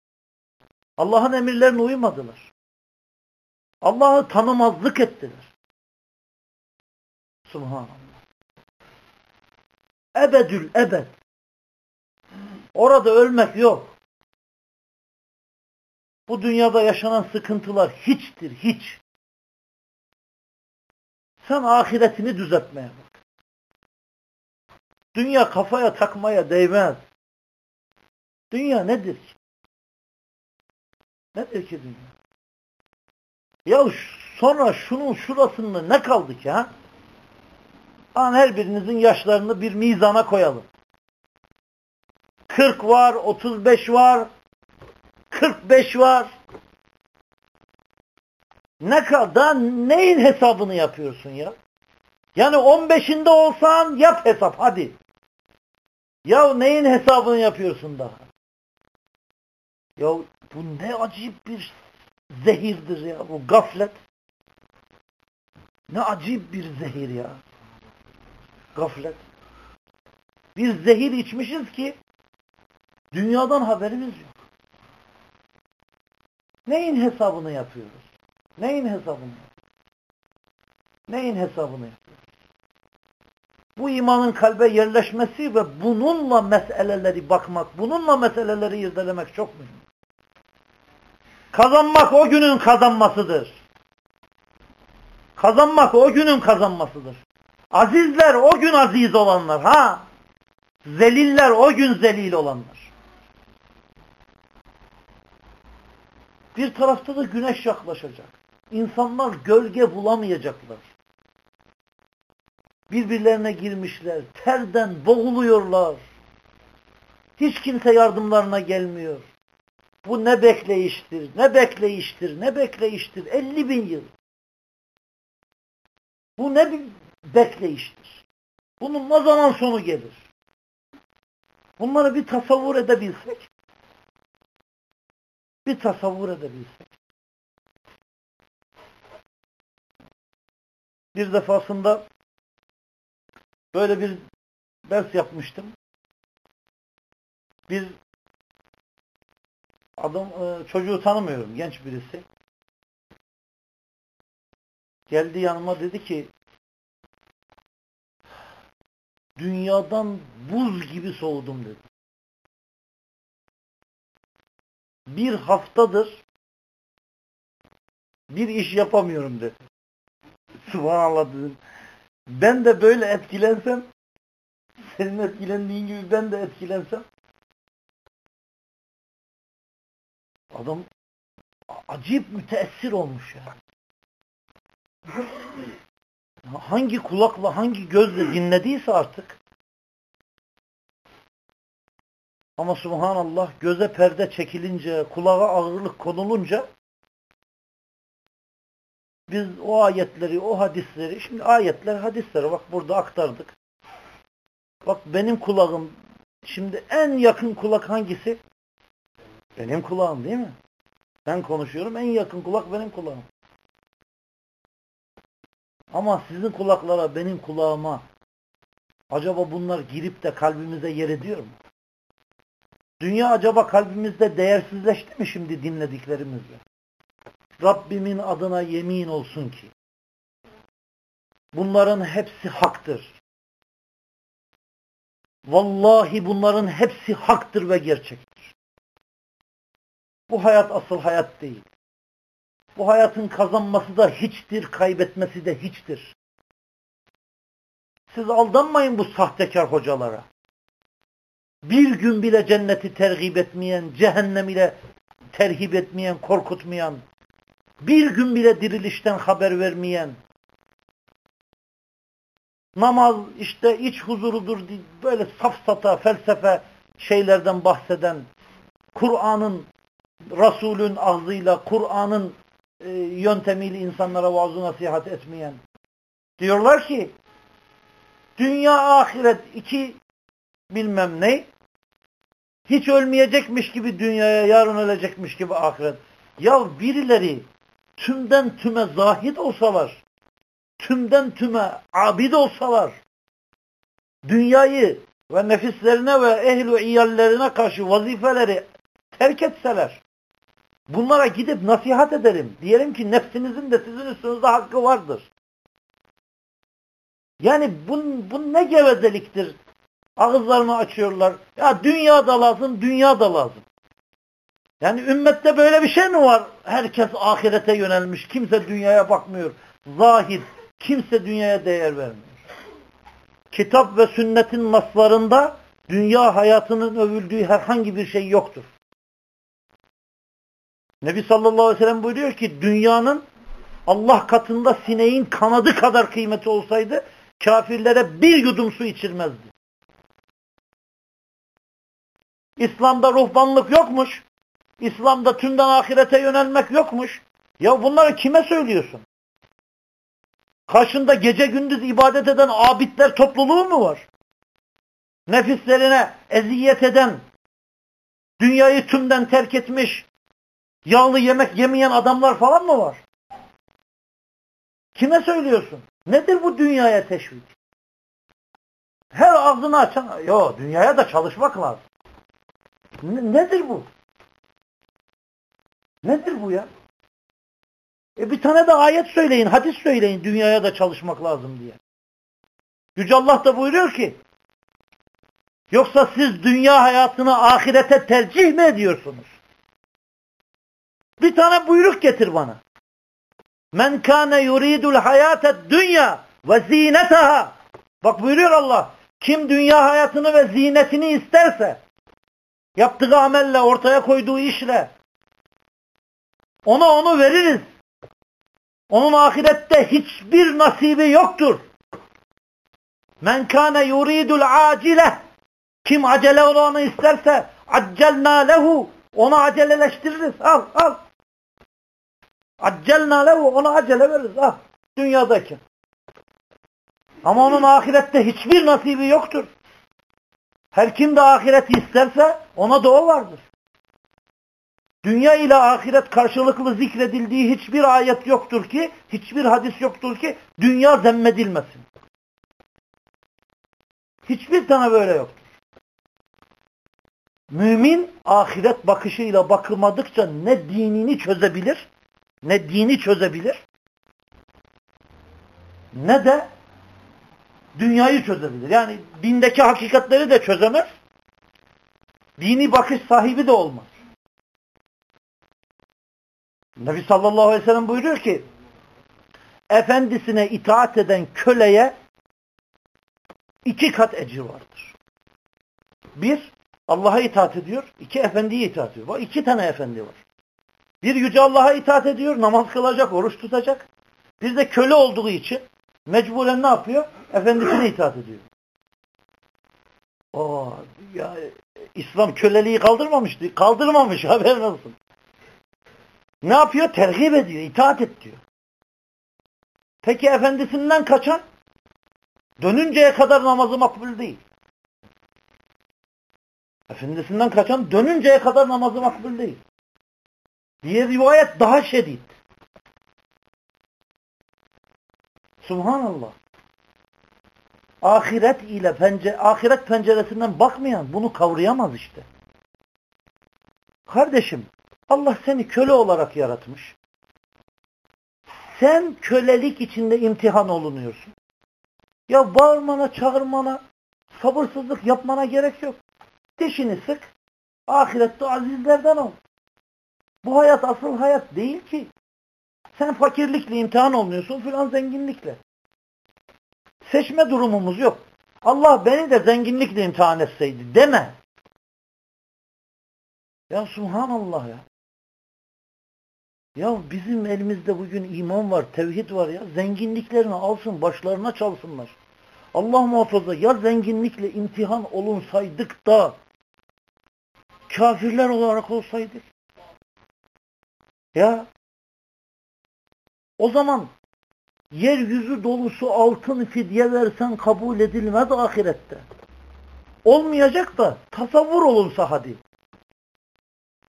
Allah'ın emirlerine uymadılar. Allah'ı tanımazlık ettiler. Subhanallah. Ebedül ebed. Orada ölmek yok. Bu dünyada yaşanan sıkıntılar hiçtir, hiç. Sen ahiretini düzeltmeye bak. Dünya kafaya takmaya değmez. Dünya nedir ki? Nedir ki dünya? Ya sonra şunun şurasında ne kaldı ki ha? An her birinizin yaşlarını bir mizana koyalım. 40 var, 35 var, 45 var. Ne kadar neyin hesabını yapıyorsun ya? Yani 15'inde olsan yap hesap hadi. Ya neyin hesabını yapıyorsun daha? Ya bu ne acayip bir zehirdir ya bu gaflet. Ne acayip bir zehir ya. Gaflet. Bir zehir içmişiz ki dünyadan haberimiz yok. Neyin hesabını yapıyoruz? Neyin hesabını? Neyin hesabını yapıyoruz? Bu imanın kalbe yerleşmesi ve bununla meseleleri bakmak, bununla meseleleri irdelemek çok mühim. Kazanmak o günün kazanmasıdır. Kazanmak o günün kazanmasıdır. Azizler o gün aziz olanlar ha. Zeliller o gün zelil olanlar. Bir tarafta da güneş yaklaşacak. İnsanlar gölge bulamayacaklar. Birbirlerine girmişler. Terden boğuluyorlar. Hiç kimse yardımlarına gelmiyor. Bu ne bekleyiştir, ne bekleyiştir, ne bekleyiştir. 50 bin yıl. Bu ne bir bekleyiştir. Bunun ne zaman sonu gelir? Bunları bir tasavvur edebilsek. Bir tasavvur edebilsek. Bir defasında böyle bir ders yapmıştım. Bir Adam e, çocuğu tanımıyorum. Genç birisi. Geldi yanıma dedi ki dünyadan buz gibi soğudum dedi. Bir haftadır bir iş yapamıyorum dedi. Subhanallah dedim. Ben de böyle etkilensem senin etkilendiğin gibi ben de etkilensem adam acayip müteessir olmuş ya. hangi kulakla hangi gözle dinlediyse artık ama subhanallah göze perde çekilince kulağa ağırlık konulunca biz o ayetleri, o hadisleri, şimdi ayetler, hadisleri bak burada aktardık. Bak benim kulağım, şimdi en yakın kulak hangisi? Benim kulağım değil mi? Ben konuşuyorum, en yakın kulak benim kulağım. Ama sizin kulaklara, benim kulağıma acaba bunlar girip de kalbimize yer ediyor mu? Dünya acaba kalbimizde değersizleşti mi şimdi dinlediklerimizle? Rabbimin adına yemin olsun ki bunların hepsi haktır. Vallahi bunların hepsi haktır ve gerçektir. Bu hayat asıl hayat değil. Bu hayatın kazanması da hiçtir, kaybetmesi de hiçtir. Siz aldanmayın bu sahtekar hocalara. Bir gün bile cenneti tergip etmeyen, cehennem ile terhip etmeyen, korkutmayan, bir gün bile dirilişten haber vermeyen, namaz işte iç huzurudur böyle safsata, felsefe şeylerden bahseden, Kur'an'ın, Resul'ün ağzıyla, Kur'an'ın e, yöntemiyle insanlara vaaz nasihat etmeyen. Diyorlar ki, dünya ahiret iki bilmem ne, hiç ölmeyecekmiş gibi dünyaya, yarın ölecekmiş gibi ahiret. Ya birileri tümden tüme zahid olsalar, tümden tüme abid olsalar, dünyayı ve nefislerine ve ehlu iyallerine karşı vazifeleri terk etseler, bunlara gidip nasihat ederim. Diyelim ki nefsinizin de sizin üstünüzde hakkı vardır. Yani bu, bu ne gevezeliktir? Ağızlarını açıyorlar. Ya dünya da lazım, dünya da lazım. Yani ümmette böyle bir şey mi var? Herkes ahirete yönelmiş. Kimse dünyaya bakmıyor. Zahid. Kimse dünyaya değer vermiyor. Kitap ve sünnetin naslarında dünya hayatının övüldüğü herhangi bir şey yoktur. Nebi sallallahu aleyhi ve sellem buyuruyor ki dünyanın Allah katında sineğin kanadı kadar kıymeti olsaydı kafirlere bir yudum su içirmezdi. İslam'da ruhbanlık yokmuş. İslam'da tümden ahirete yönelmek yokmuş. Ya bunları kime söylüyorsun? Karşında gece gündüz ibadet eden abidler topluluğu mu var? Nefislerine eziyet eden, dünyayı tümden terk etmiş, yağlı yemek yemeyen adamlar falan mı var? Kime söylüyorsun? Nedir bu dünyaya teşvik? Her ağzını açan, yo dünyaya da çalışmak lazım. Ne, nedir bu? Nedir bu ya? E bir tane de ayet söyleyin, hadis söyleyin dünyaya da çalışmak lazım diye. Yüce Allah da buyuruyor ki yoksa siz dünya hayatını ahirete tercih mi ediyorsunuz? Bir tane buyruk getir bana. Men kâne yuridul hayâted dünya ve zinetaha. Bak buyuruyor Allah. Kim dünya hayatını ve zinetini isterse yaptığı amelle, ortaya koyduğu işle ona onu veririz. Onun ahirette hiçbir nasibi yoktur. Men kâne yuridul acile kim acele olanı isterse accelnâ lehu onu aceleleştiririz. Al al. Accelnâ lehu ona acele veririz. Al. Dünyadaki. Ama onun ahirette hiçbir nasibi yoktur. Her kim de ahireti isterse ona da o vardır. Dünya ile ahiret karşılıklı zikredildiği hiçbir ayet yoktur ki, hiçbir hadis yoktur ki dünya zemmedilmesin. Hiçbir tane böyle yoktur. Mümin ahiret bakışıyla bakılmadıkça ne dinini çözebilir, ne dini çözebilir, ne de dünyayı çözebilir. Yani dindeki hakikatleri de çözemez, dini bakış sahibi de olmaz. Nebi sallallahu aleyhi ve sellem buyuruyor ki, efendisine itaat eden köleye iki kat ecir vardır. Bir, Allah'a itaat ediyor. iki efendiye itaat ediyor. Bak iki tane efendi var. Bir yüce Allah'a itaat ediyor. Namaz kılacak, oruç tutacak. Bir de köle olduğu için mecburen ne yapıyor? Efendisine itaat ediyor. Oo, ya, İslam köleliği kaldırmamıştı. Kaldırmamış haberin olsun. Ne yapıyor? Terhip ediyor, itaat et diyor. Peki efendisinden kaçan? Dönünceye kadar namazı makbul değil. Efendisinden kaçan dönünceye kadar namazı makbul değil. Diğer rivayet daha şiddet. Subhanallah. Ahiret ile pence ahiret penceresinden bakmayan bunu kavrayamaz işte. Kardeşim, Allah seni köle olarak yaratmış. Sen kölelik içinde imtihan olunuyorsun. Ya bağırmana, çağırmana, sabırsızlık yapmana gerek yok. Dişini sık, ahirette azizlerden ol. Bu hayat asıl hayat değil ki. Sen fakirlikle imtihan olmuyorsun filan zenginlikle. Seçme durumumuz yok. Allah beni de zenginlikle imtihan etseydi deme. Ya subhanallah ya. Ya bizim elimizde bugün iman var, tevhid var ya. Zenginliklerini alsın, başlarına çalsınlar. Allah muhafaza ya zenginlikle imtihan olunsaydık da kafirler olarak olsaydık. Ya o zaman yeryüzü dolusu altın fidye versen kabul edilmez ahirette. Olmayacak da tasavvur olunsa hadi.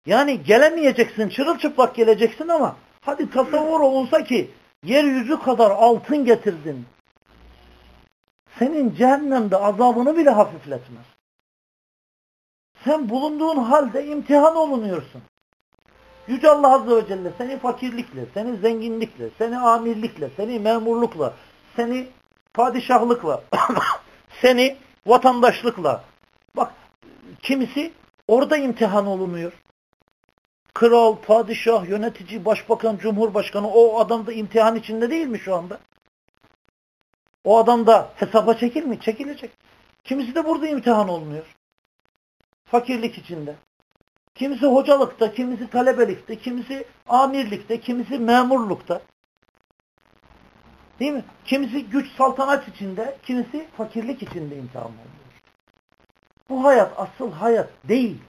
Yani gelemeyeceksin, çırılçıplak geleceksin ama hadi tasavvur olunsa ki yeryüzü kadar altın getirdin. Senin cehennemde azabını bile hafifletmez. Sen bulunduğun halde imtihan olunuyorsun. Yüce Allah Azze ve Celle seni fakirlikle, seni zenginlikle, seni amirlikle, seni memurlukla, seni padişahlıkla, seni vatandaşlıkla. Bak kimisi orada imtihan olunuyor. Kral, padişah, yönetici, başbakan, cumhurbaşkanı o adam da imtihan içinde değil mi şu anda? O adam da hesaba çekilmiyor, çekilecek. Kimisi de burada imtihan olmuyor. Fakirlik içinde. Kimisi hocalıkta, kimisi talebelikte, kimisi amirlikte, kimisi memurlukta. Değil mi? Kimisi güç saltanat içinde, kimisi fakirlik içinde imtihan oluyor. Bu hayat asıl hayat değil.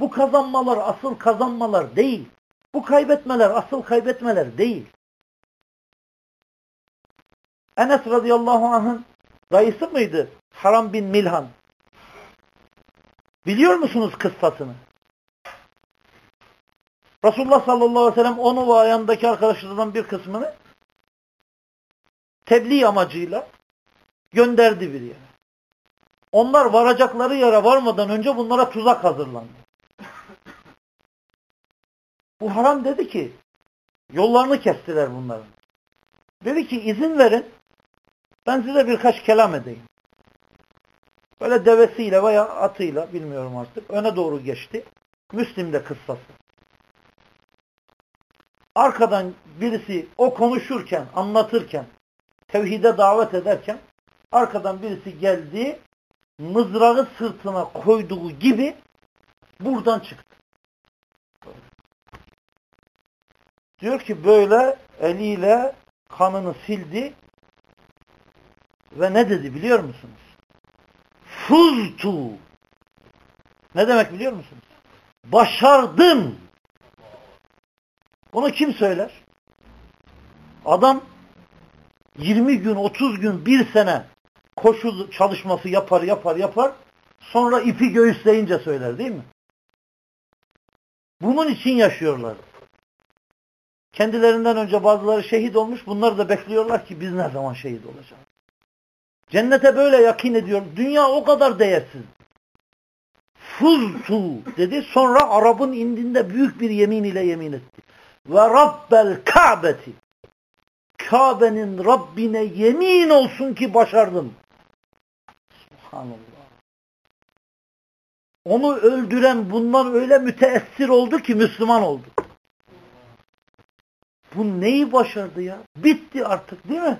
Bu kazanmalar asıl kazanmalar değil. Bu kaybetmeler asıl kaybetmeler değil. Enes radıyallahu anh'ın dayısı mıydı? Haram bin Milhan. Biliyor musunuz kıssasını? Resulullah sallallahu aleyhi ve sellem onu ve yanındaki arkadaşlarından bir kısmını tebliğ amacıyla gönderdi bir yere. Onlar varacakları yere varmadan önce bunlara tuzak hazırlandı. Bu haram dedi ki yollarını kestiler bunların. Dedi ki izin verin ben size birkaç kelam edeyim. Böyle devesiyle veya atıyla bilmiyorum artık öne doğru geçti. Müslim'de kıssası. Arkadan birisi o konuşurken, anlatırken, tevhide davet ederken arkadan birisi geldi, mızrağı sırtına koyduğu gibi buradan çıktı. Diyor ki böyle eliyle kanını sildi ve ne dedi biliyor musunuz? Fuztu. Ne demek biliyor musunuz? Başardım. Bunu kim söyler? Adam 20 gün, 30 gün, bir sene koşu çalışması yapar, yapar, yapar. Sonra ipi göğüsleyince söyler değil mi? Bunun için yaşıyorlar. Kendilerinden önce bazıları şehit olmuş. Bunlar da bekliyorlar ki biz ne zaman şehit olacağız. Cennete böyle yakin ediyor. Dünya o kadar değersiz. fultu dedi. Sonra Arap'ın indinde büyük bir yemin ile yemin etti. Ve Rabbel Ka'beti. Kabe'nin Rabbine yemin olsun ki başardım. Subhanallah. Onu öldüren bundan öyle müteessir oldu ki Müslüman oldu. Bu neyi başardı ya? Bitti artık değil mi?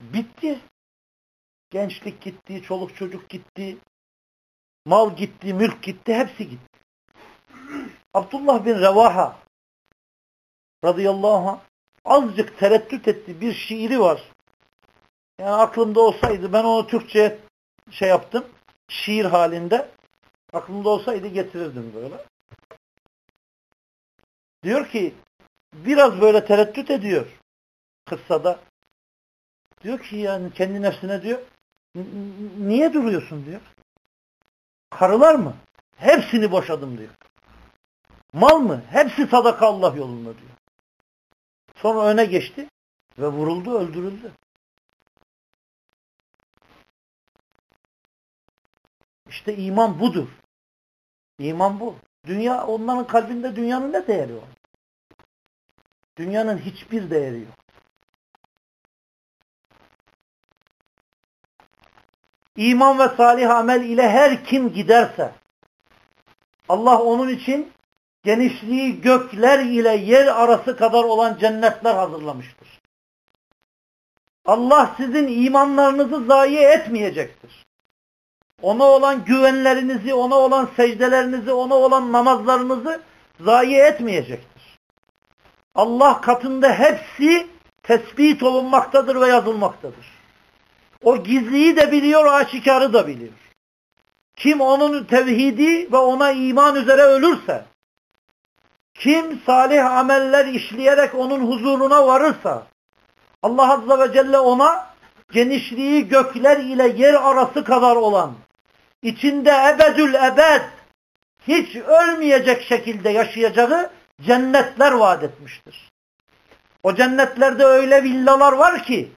Bitti. Gençlik gitti, çoluk çocuk gitti, mal gitti, mülk gitti, hepsi gitti. Abdullah bin Revaha radıyallahu anh azıcık tereddüt etti. Bir şiiri var. Yani aklımda olsaydı ben onu Türkçe şey yaptım. Şiir halinde. Aklımda olsaydı getirirdim böyle. Diyor ki biraz böyle tereddüt ediyor kıssada. Diyor ki yani kendi nefsine diyor niye duruyorsun diyor. Karılar mı? Hepsini boşadım diyor. Mal mı? Hepsi sadaka Allah yolunda diyor. Sonra öne geçti ve vuruldu, öldürüldü. İşte iman budur. İman bu. Dünya, onların kalbinde dünyanın ne değeri var? Dünyanın hiçbir değeri yok. İman ve salih amel ile her kim giderse Allah onun için genişliği gökler ile yer arası kadar olan cennetler hazırlamıştır. Allah sizin imanlarınızı zayi etmeyecektir. Ona olan güvenlerinizi, ona olan secdelerinizi, ona olan namazlarınızı zayi etmeyecektir. Allah katında hepsi tespit olunmaktadır ve yazılmaktadır. O gizliyi de biliyor, aşikarı da biliyor. Kim onun tevhidi ve ona iman üzere ölürse, kim salih ameller işleyerek onun huzuruna varırsa, Allah Azze ve Celle ona genişliği gökler ile yer arası kadar olan, içinde ebedül ebed, hiç ölmeyecek şekilde yaşayacağı cennetler vaat etmiştir. O cennetlerde öyle villalar var ki,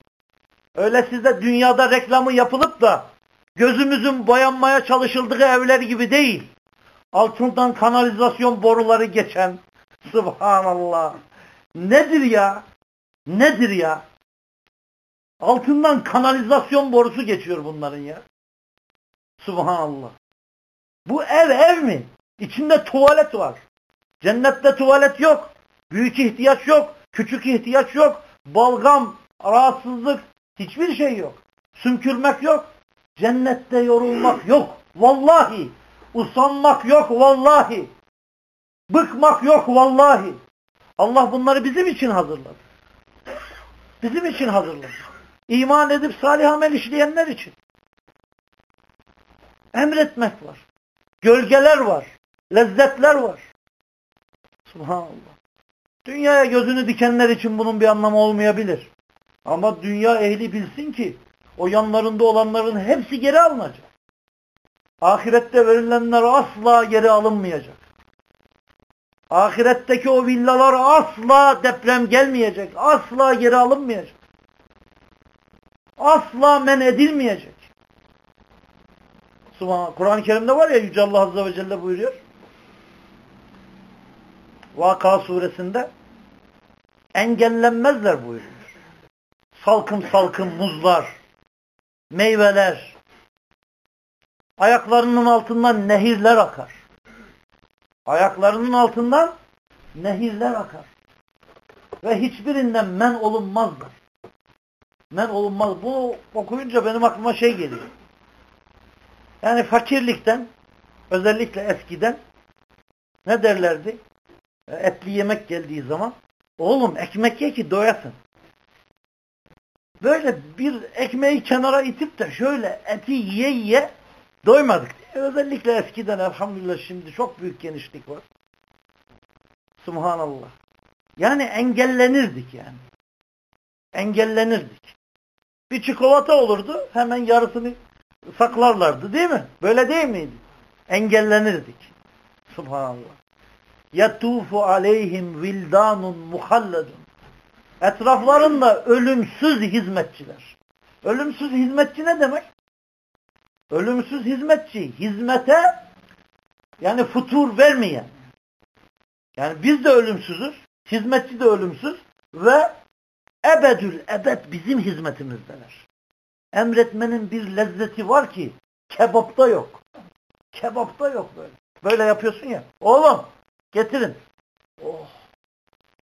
öyle size dünyada reklamı yapılıp da gözümüzün boyanmaya çalışıldığı evler gibi değil. Altından kanalizasyon boruları geçen, Subhanallah. Nedir ya? Nedir ya? Altından kanalizasyon borusu geçiyor bunların ya. Subhanallah. Bu ev ev mi? İçinde tuvalet var. Cennette tuvalet yok. Büyük ihtiyaç yok. Küçük ihtiyaç yok. Balgam, rahatsızlık, hiçbir şey yok. Sümkürmek yok. Cennette yorulmak yok. Vallahi. Usanmak yok. Vallahi. Bıkmak yok vallahi. Allah bunları bizim için hazırladı. Bizim için hazırladı. İman edip salih amel işleyenler için. Emretmek var. Gölgeler var. Lezzetler var. Subhanallah. Dünyaya gözünü dikenler için bunun bir anlamı olmayabilir. Ama dünya ehli bilsin ki o yanlarında olanların hepsi geri alınacak. Ahirette verilenler asla geri alınmayacak. Ahiretteki o villalar asla deprem gelmeyecek. Asla geri alınmayacak. Asla men edilmeyecek. Kur'an-ı Kerim'de var ya Yüce Allah Azze ve Celle buyuruyor. Vaka suresinde engellenmezler buyuruyor. Salkım salkım muzlar, meyveler, ayaklarının altından nehirler akar. Ayaklarının altından nehirler akar. Ve hiçbirinden men olunmazlar. Men olunmaz. Bunu okuyunca benim aklıma şey geliyor. Yani fakirlikten özellikle eskiden ne derlerdi? Etli yemek geldiği zaman oğlum ekmek ye ki doyasın. Böyle bir ekmeği kenara itip de şöyle eti yiye yiye doymadık. Özellikle eskiden elhamdülillah şimdi çok büyük genişlik var. Subhanallah. Yani engellenirdik yani. Engellenirdik. Bir çikolata olurdu hemen yarısını saklarlardı değil mi? Böyle değil miydi? Engellenirdik. Subhanallah. Yatufu aleyhim vildanun muhalladun. Etraflarında ölümsüz hizmetçiler. Ölümsüz hizmetçi ne demek? Ölümsüz hizmetçi. Hizmete yani futur vermeyen. Yani biz de ölümsüzüz. Hizmetçi de ölümsüz. Ve ebedül ebed bizim hizmetimizdeler. Emretmenin bir lezzeti var ki kebapta yok. Kebapta yok böyle. Böyle yapıyorsun ya. Oğlum getirin. Oh.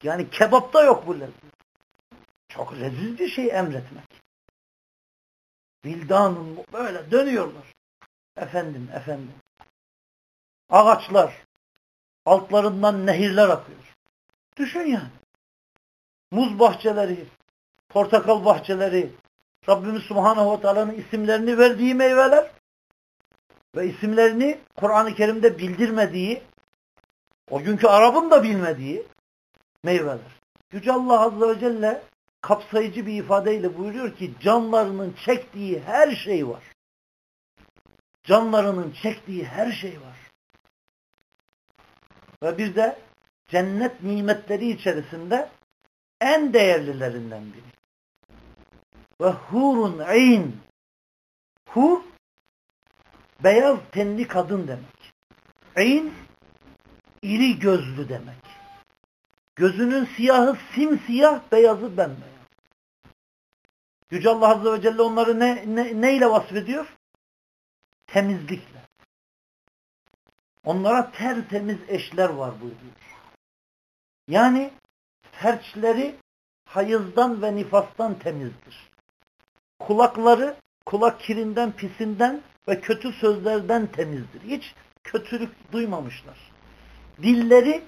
Yani kebapta yok bu lezzet. Çok leziz bir şey emretmek. Vildanın böyle dönüyorlar. Efendim, efendim. Ağaçlar, altlarından nehirler akıyor. Düşün yani. Muz bahçeleri, portakal bahçeleri, Rabbimiz Subhanahu ve Teala'nın isimlerini verdiği meyveler ve isimlerini Kur'an-ı Kerim'de bildirmediği, o günkü Arap'ın da bilmediği meyveler. Yüce Allah Azze ve Celle kapsayıcı bir ifadeyle buyuruyor ki canlarının çektiği her şey var. Canlarının çektiği her şey var. Ve bir de cennet nimetleri içerisinde en değerlilerinden biri. Ve hurun ayn. Hur beyaz tenli kadın demek. Ayn iri gözlü demek. Gözünün siyahı simsiyah, beyazı bembeyaz. Yüce Allah Azze ve Celle onları ne, ne, neyle vasfediyor? Temizlikle. Onlara tertemiz eşler var buyuruyor. Yani terçleri hayızdan ve nifastan temizdir. Kulakları kulak kirinden, pisinden ve kötü sözlerden temizdir. Hiç kötülük duymamışlar. Dilleri.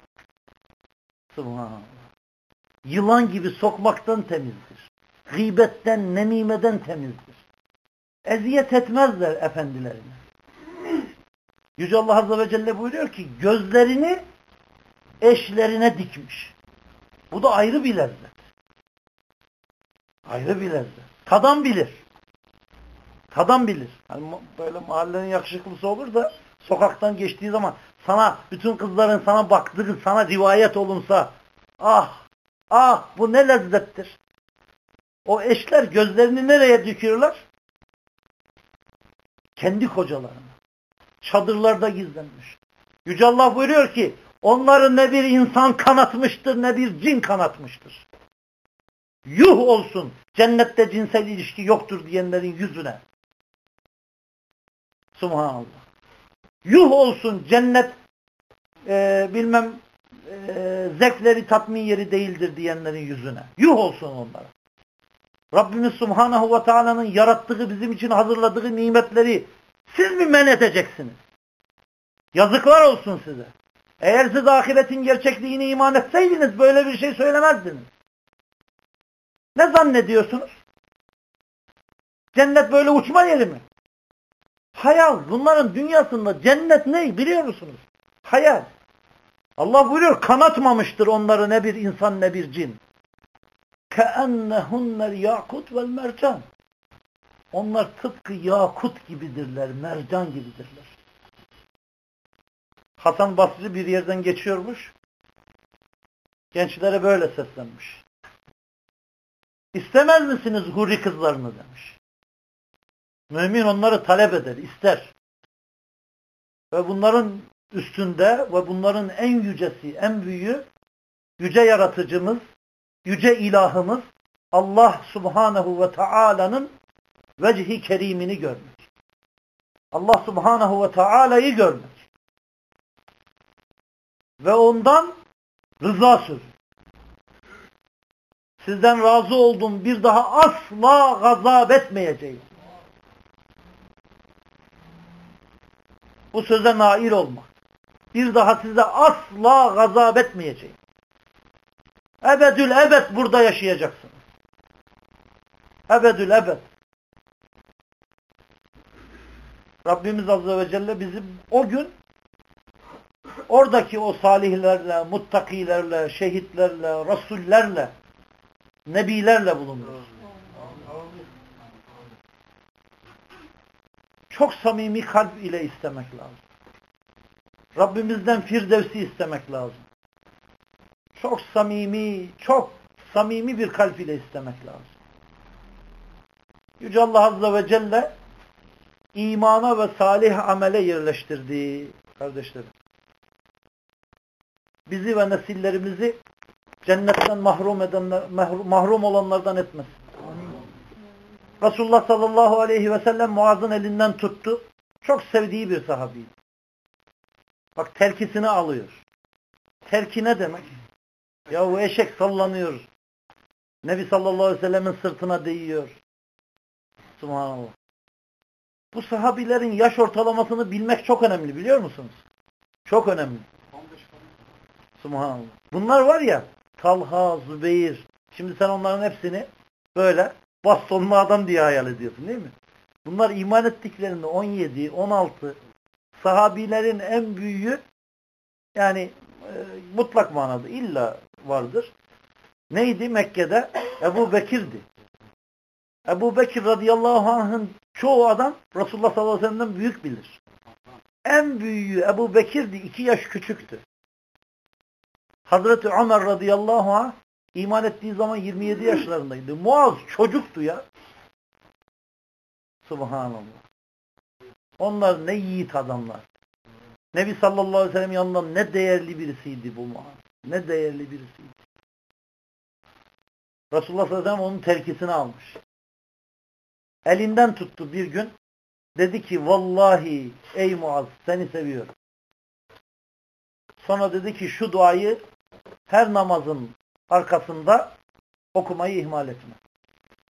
Yılan gibi sokmaktan temizdir. Gıybetten, nemimeden temizdir. Eziyet etmezler efendilerine. Yüce Allah Azze ve Celle buyuruyor ki gözlerini eşlerine dikmiş. Bu da ayrı bir lezzet. Ayrı bir lezzet. Kadın bilir. Kadın bilir. Hani böyle mahallenin yakışıklısı olur da sokaktan geçtiği zaman sana bütün kızların sana baktığı sana rivayet olunsa ah ah bu ne lezzettir. O eşler gözlerini nereye dikiyorlar? Kendi kocalarına. Çadırlarda gizlenmiş. Yüce Allah buyuruyor ki onları ne bir insan kanatmıştır ne bir cin kanatmıştır. Yuh olsun cennette cinsel ilişki yoktur diyenlerin yüzüne. Subhanallah. Yuh olsun cennet e, bilmem e, zevkleri tatmin yeri değildir diyenlerin yüzüne. Yuh olsun onlara. Rabbimiz Subhanahu ve Taala'nın yarattığı bizim için hazırladığı nimetleri siz mi men edeceksiniz? Yazıklar olsun size. Eğer siz ahiretin gerçekliğine iman etseydiniz böyle bir şey söylemezdiniz. Ne zannediyorsunuz? Cennet böyle uçma yeri mi? Hayal. Bunların dünyasında cennet ne biliyor musunuz? Hayal. Allah buyuruyor kanatmamıştır onları ne bir insan ne bir cin. كَأَنَّهُنَّ yakut vel mercan. Onlar tıpkı yakut gibidirler, mercan gibidirler. Hasan Basri bir yerden geçiyormuş. Gençlere böyle seslenmiş. İstemez misiniz huri kızlarını demiş. Mümin onları talep eder, ister. Ve bunların üstünde ve bunların en yücesi, en büyüğü yüce yaratıcımız, yüce ilahımız Allah subhanahu ve Taala'nın vecihi kerimini görmek. Allah subhanahu ve Taala'yı görmek. Ve ondan rıza sözü. Sizden razı oldum bir daha asla gazap etmeyeceğim. Bu söze nail olmak. Bir daha size asla gazap etmeyeceğim. Ebedül ebed burada yaşayacaksınız. Ebedül ebed. Rabbimiz Azze ve Celle bizi o gün oradaki o salihlerle, muttakilerle, şehitlerle, rasullerle, nebilerle bulunur. Çok samimi kalp ile istemek lazım. Rabbimizden firdevsi istemek lazım. Çok samimi, çok samimi bir kalp ile istemek lazım. Yüce Allah Azze ve Celle imana ve salih amele yerleştirdi. Kardeşlerim. Bizi ve nesillerimizi cennetten mahrum edenler, mahrum, olanlardan etmesin. Resulullah sallallahu aleyhi ve sellem Muaz'ın elinden tuttu. Çok sevdiği bir sahabiydi. Bak terkisini alıyor. Terki ne demek? Ya bu eşek sallanıyor. Nebi sallallahu aleyhi ve sellemin sırtına değiyor. Subhanallah. Bu sahabilerin yaş ortalamasını bilmek çok önemli biliyor musunuz? Çok önemli. Subhanallah. Bunlar var ya Talha, Zübeyir. Şimdi sen onların hepsini böyle bastonlu adam diye hayal ediyorsun değil mi? Bunlar iman ettiklerinde 17, 16 sahabilerin en büyüğü yani mutlak manada illa vardır. Neydi Mekke'de? Ebu Bekir'di. Ebu Bekir radıyallahu anh'ın çoğu adam Resulullah sallallahu aleyhi ve sellem'den büyük bilir. En büyüğü Ebu Bekir'di. iki yaş küçüktü. Hazreti Ömer radıyallahu anh iman ettiği zaman 27 yaşlarındaydı. Muaz çocuktu ya. Subhanallah. Onlar ne yiğit adamlar. Nebi sallallahu aleyhi ve sellem yanından ne değerli birisiydi bu Muaz. Ne değerli birisiydi. Resulullah sallallahu aleyhi ve sellem onun terkisini almış. Elinden tuttu bir gün. Dedi ki vallahi ey Muaz seni seviyorum. Sonra dedi ki şu duayı her namazın arkasında okumayı ihmal etme.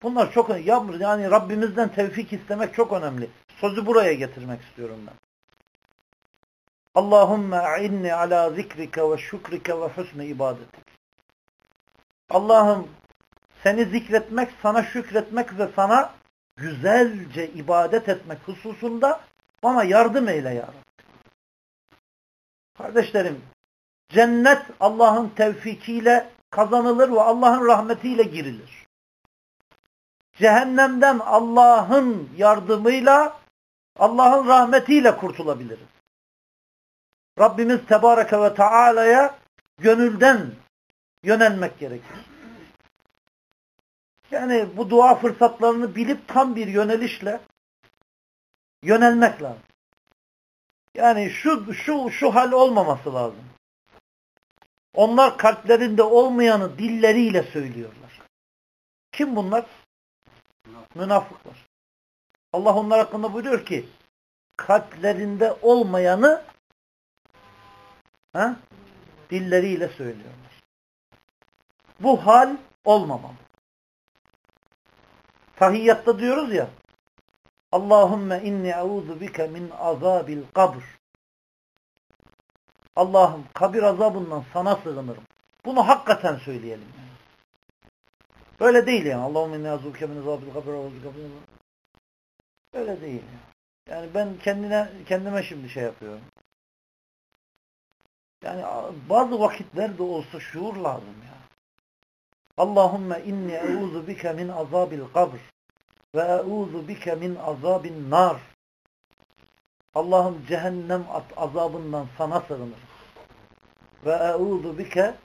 Bunlar çok önemli. Yani Rabbimizden tevfik istemek çok önemli. Sözü buraya getirmek istiyorum ben. Allahümme a'inni ala zikrike ve şükrike ve husne ibadetik. Allah'ım seni zikretmek, sana şükretmek ve sana güzelce ibadet etmek hususunda bana yardım eyle ya. Kardeşlerim, cennet Allah'ın tevfikiyle kazanılır ve Allah'ın rahmetiyle girilir. Cehennemden Allah'ın yardımıyla, Allah'ın rahmetiyle kurtulabiliriz. Rabbimiz Tebareke ve Teala'ya gönülden yönelmek gerekir. Yani bu dua fırsatlarını bilip tam bir yönelişle yönelmek lazım. Yani şu şu şu hal olmaması lazım. Onlar kalplerinde olmayanı dilleriyle söylüyorlar. Kim bunlar? Münafıklar. Allah onlar hakkında buyuruyor ki kalplerinde olmayanı ha, dilleriyle söylüyorlar. Bu hal olmamalı. Tahiyyatta diyoruz ya Allahümme inni euzu bike min azabil kabr. Allah'ım kabir azabından sana sığınırım. Bunu hakikaten söyleyelim. Yani. Böyle değil yani. Allahümme inni euzu bike min azabil kabr. Öyle değil. Yani. yani ben kendine kendime şimdi şey yapıyorum. Yani bazı vakitlerde olsa şuur lazım ya. Allahümme inni euzu bike min azabil kabr ve euzu bike min azabin nar. Allah'ım cehennem azabından sana sığınırım. Ve euzu bike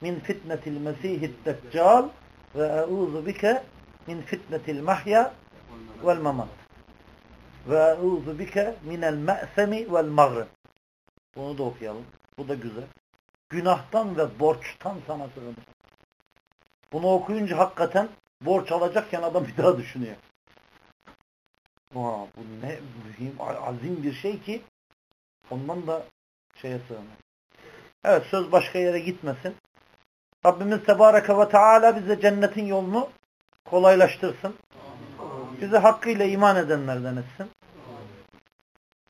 min fitnetil mesihid deccal ve euzu bike min fitnetil mahya vel mamat. Ve euzu bike minel me'semi vel mağrib. Bunu da okuyalım. Bu da güzel. Günahtan ve borçtan sana sığınırım. Bunu okuyunca hakikaten borç alacakken adam bir daha düşünüyor. Aa, bu ne mühim, azim bir şey ki ondan da şeye sığınıyor. Evet söz başka yere gitmesin. Rabbimiz Tebareke ve Teala bize cennetin yolunu kolaylaştırsın. Bizi hakkıyla iman edenlerden etsin.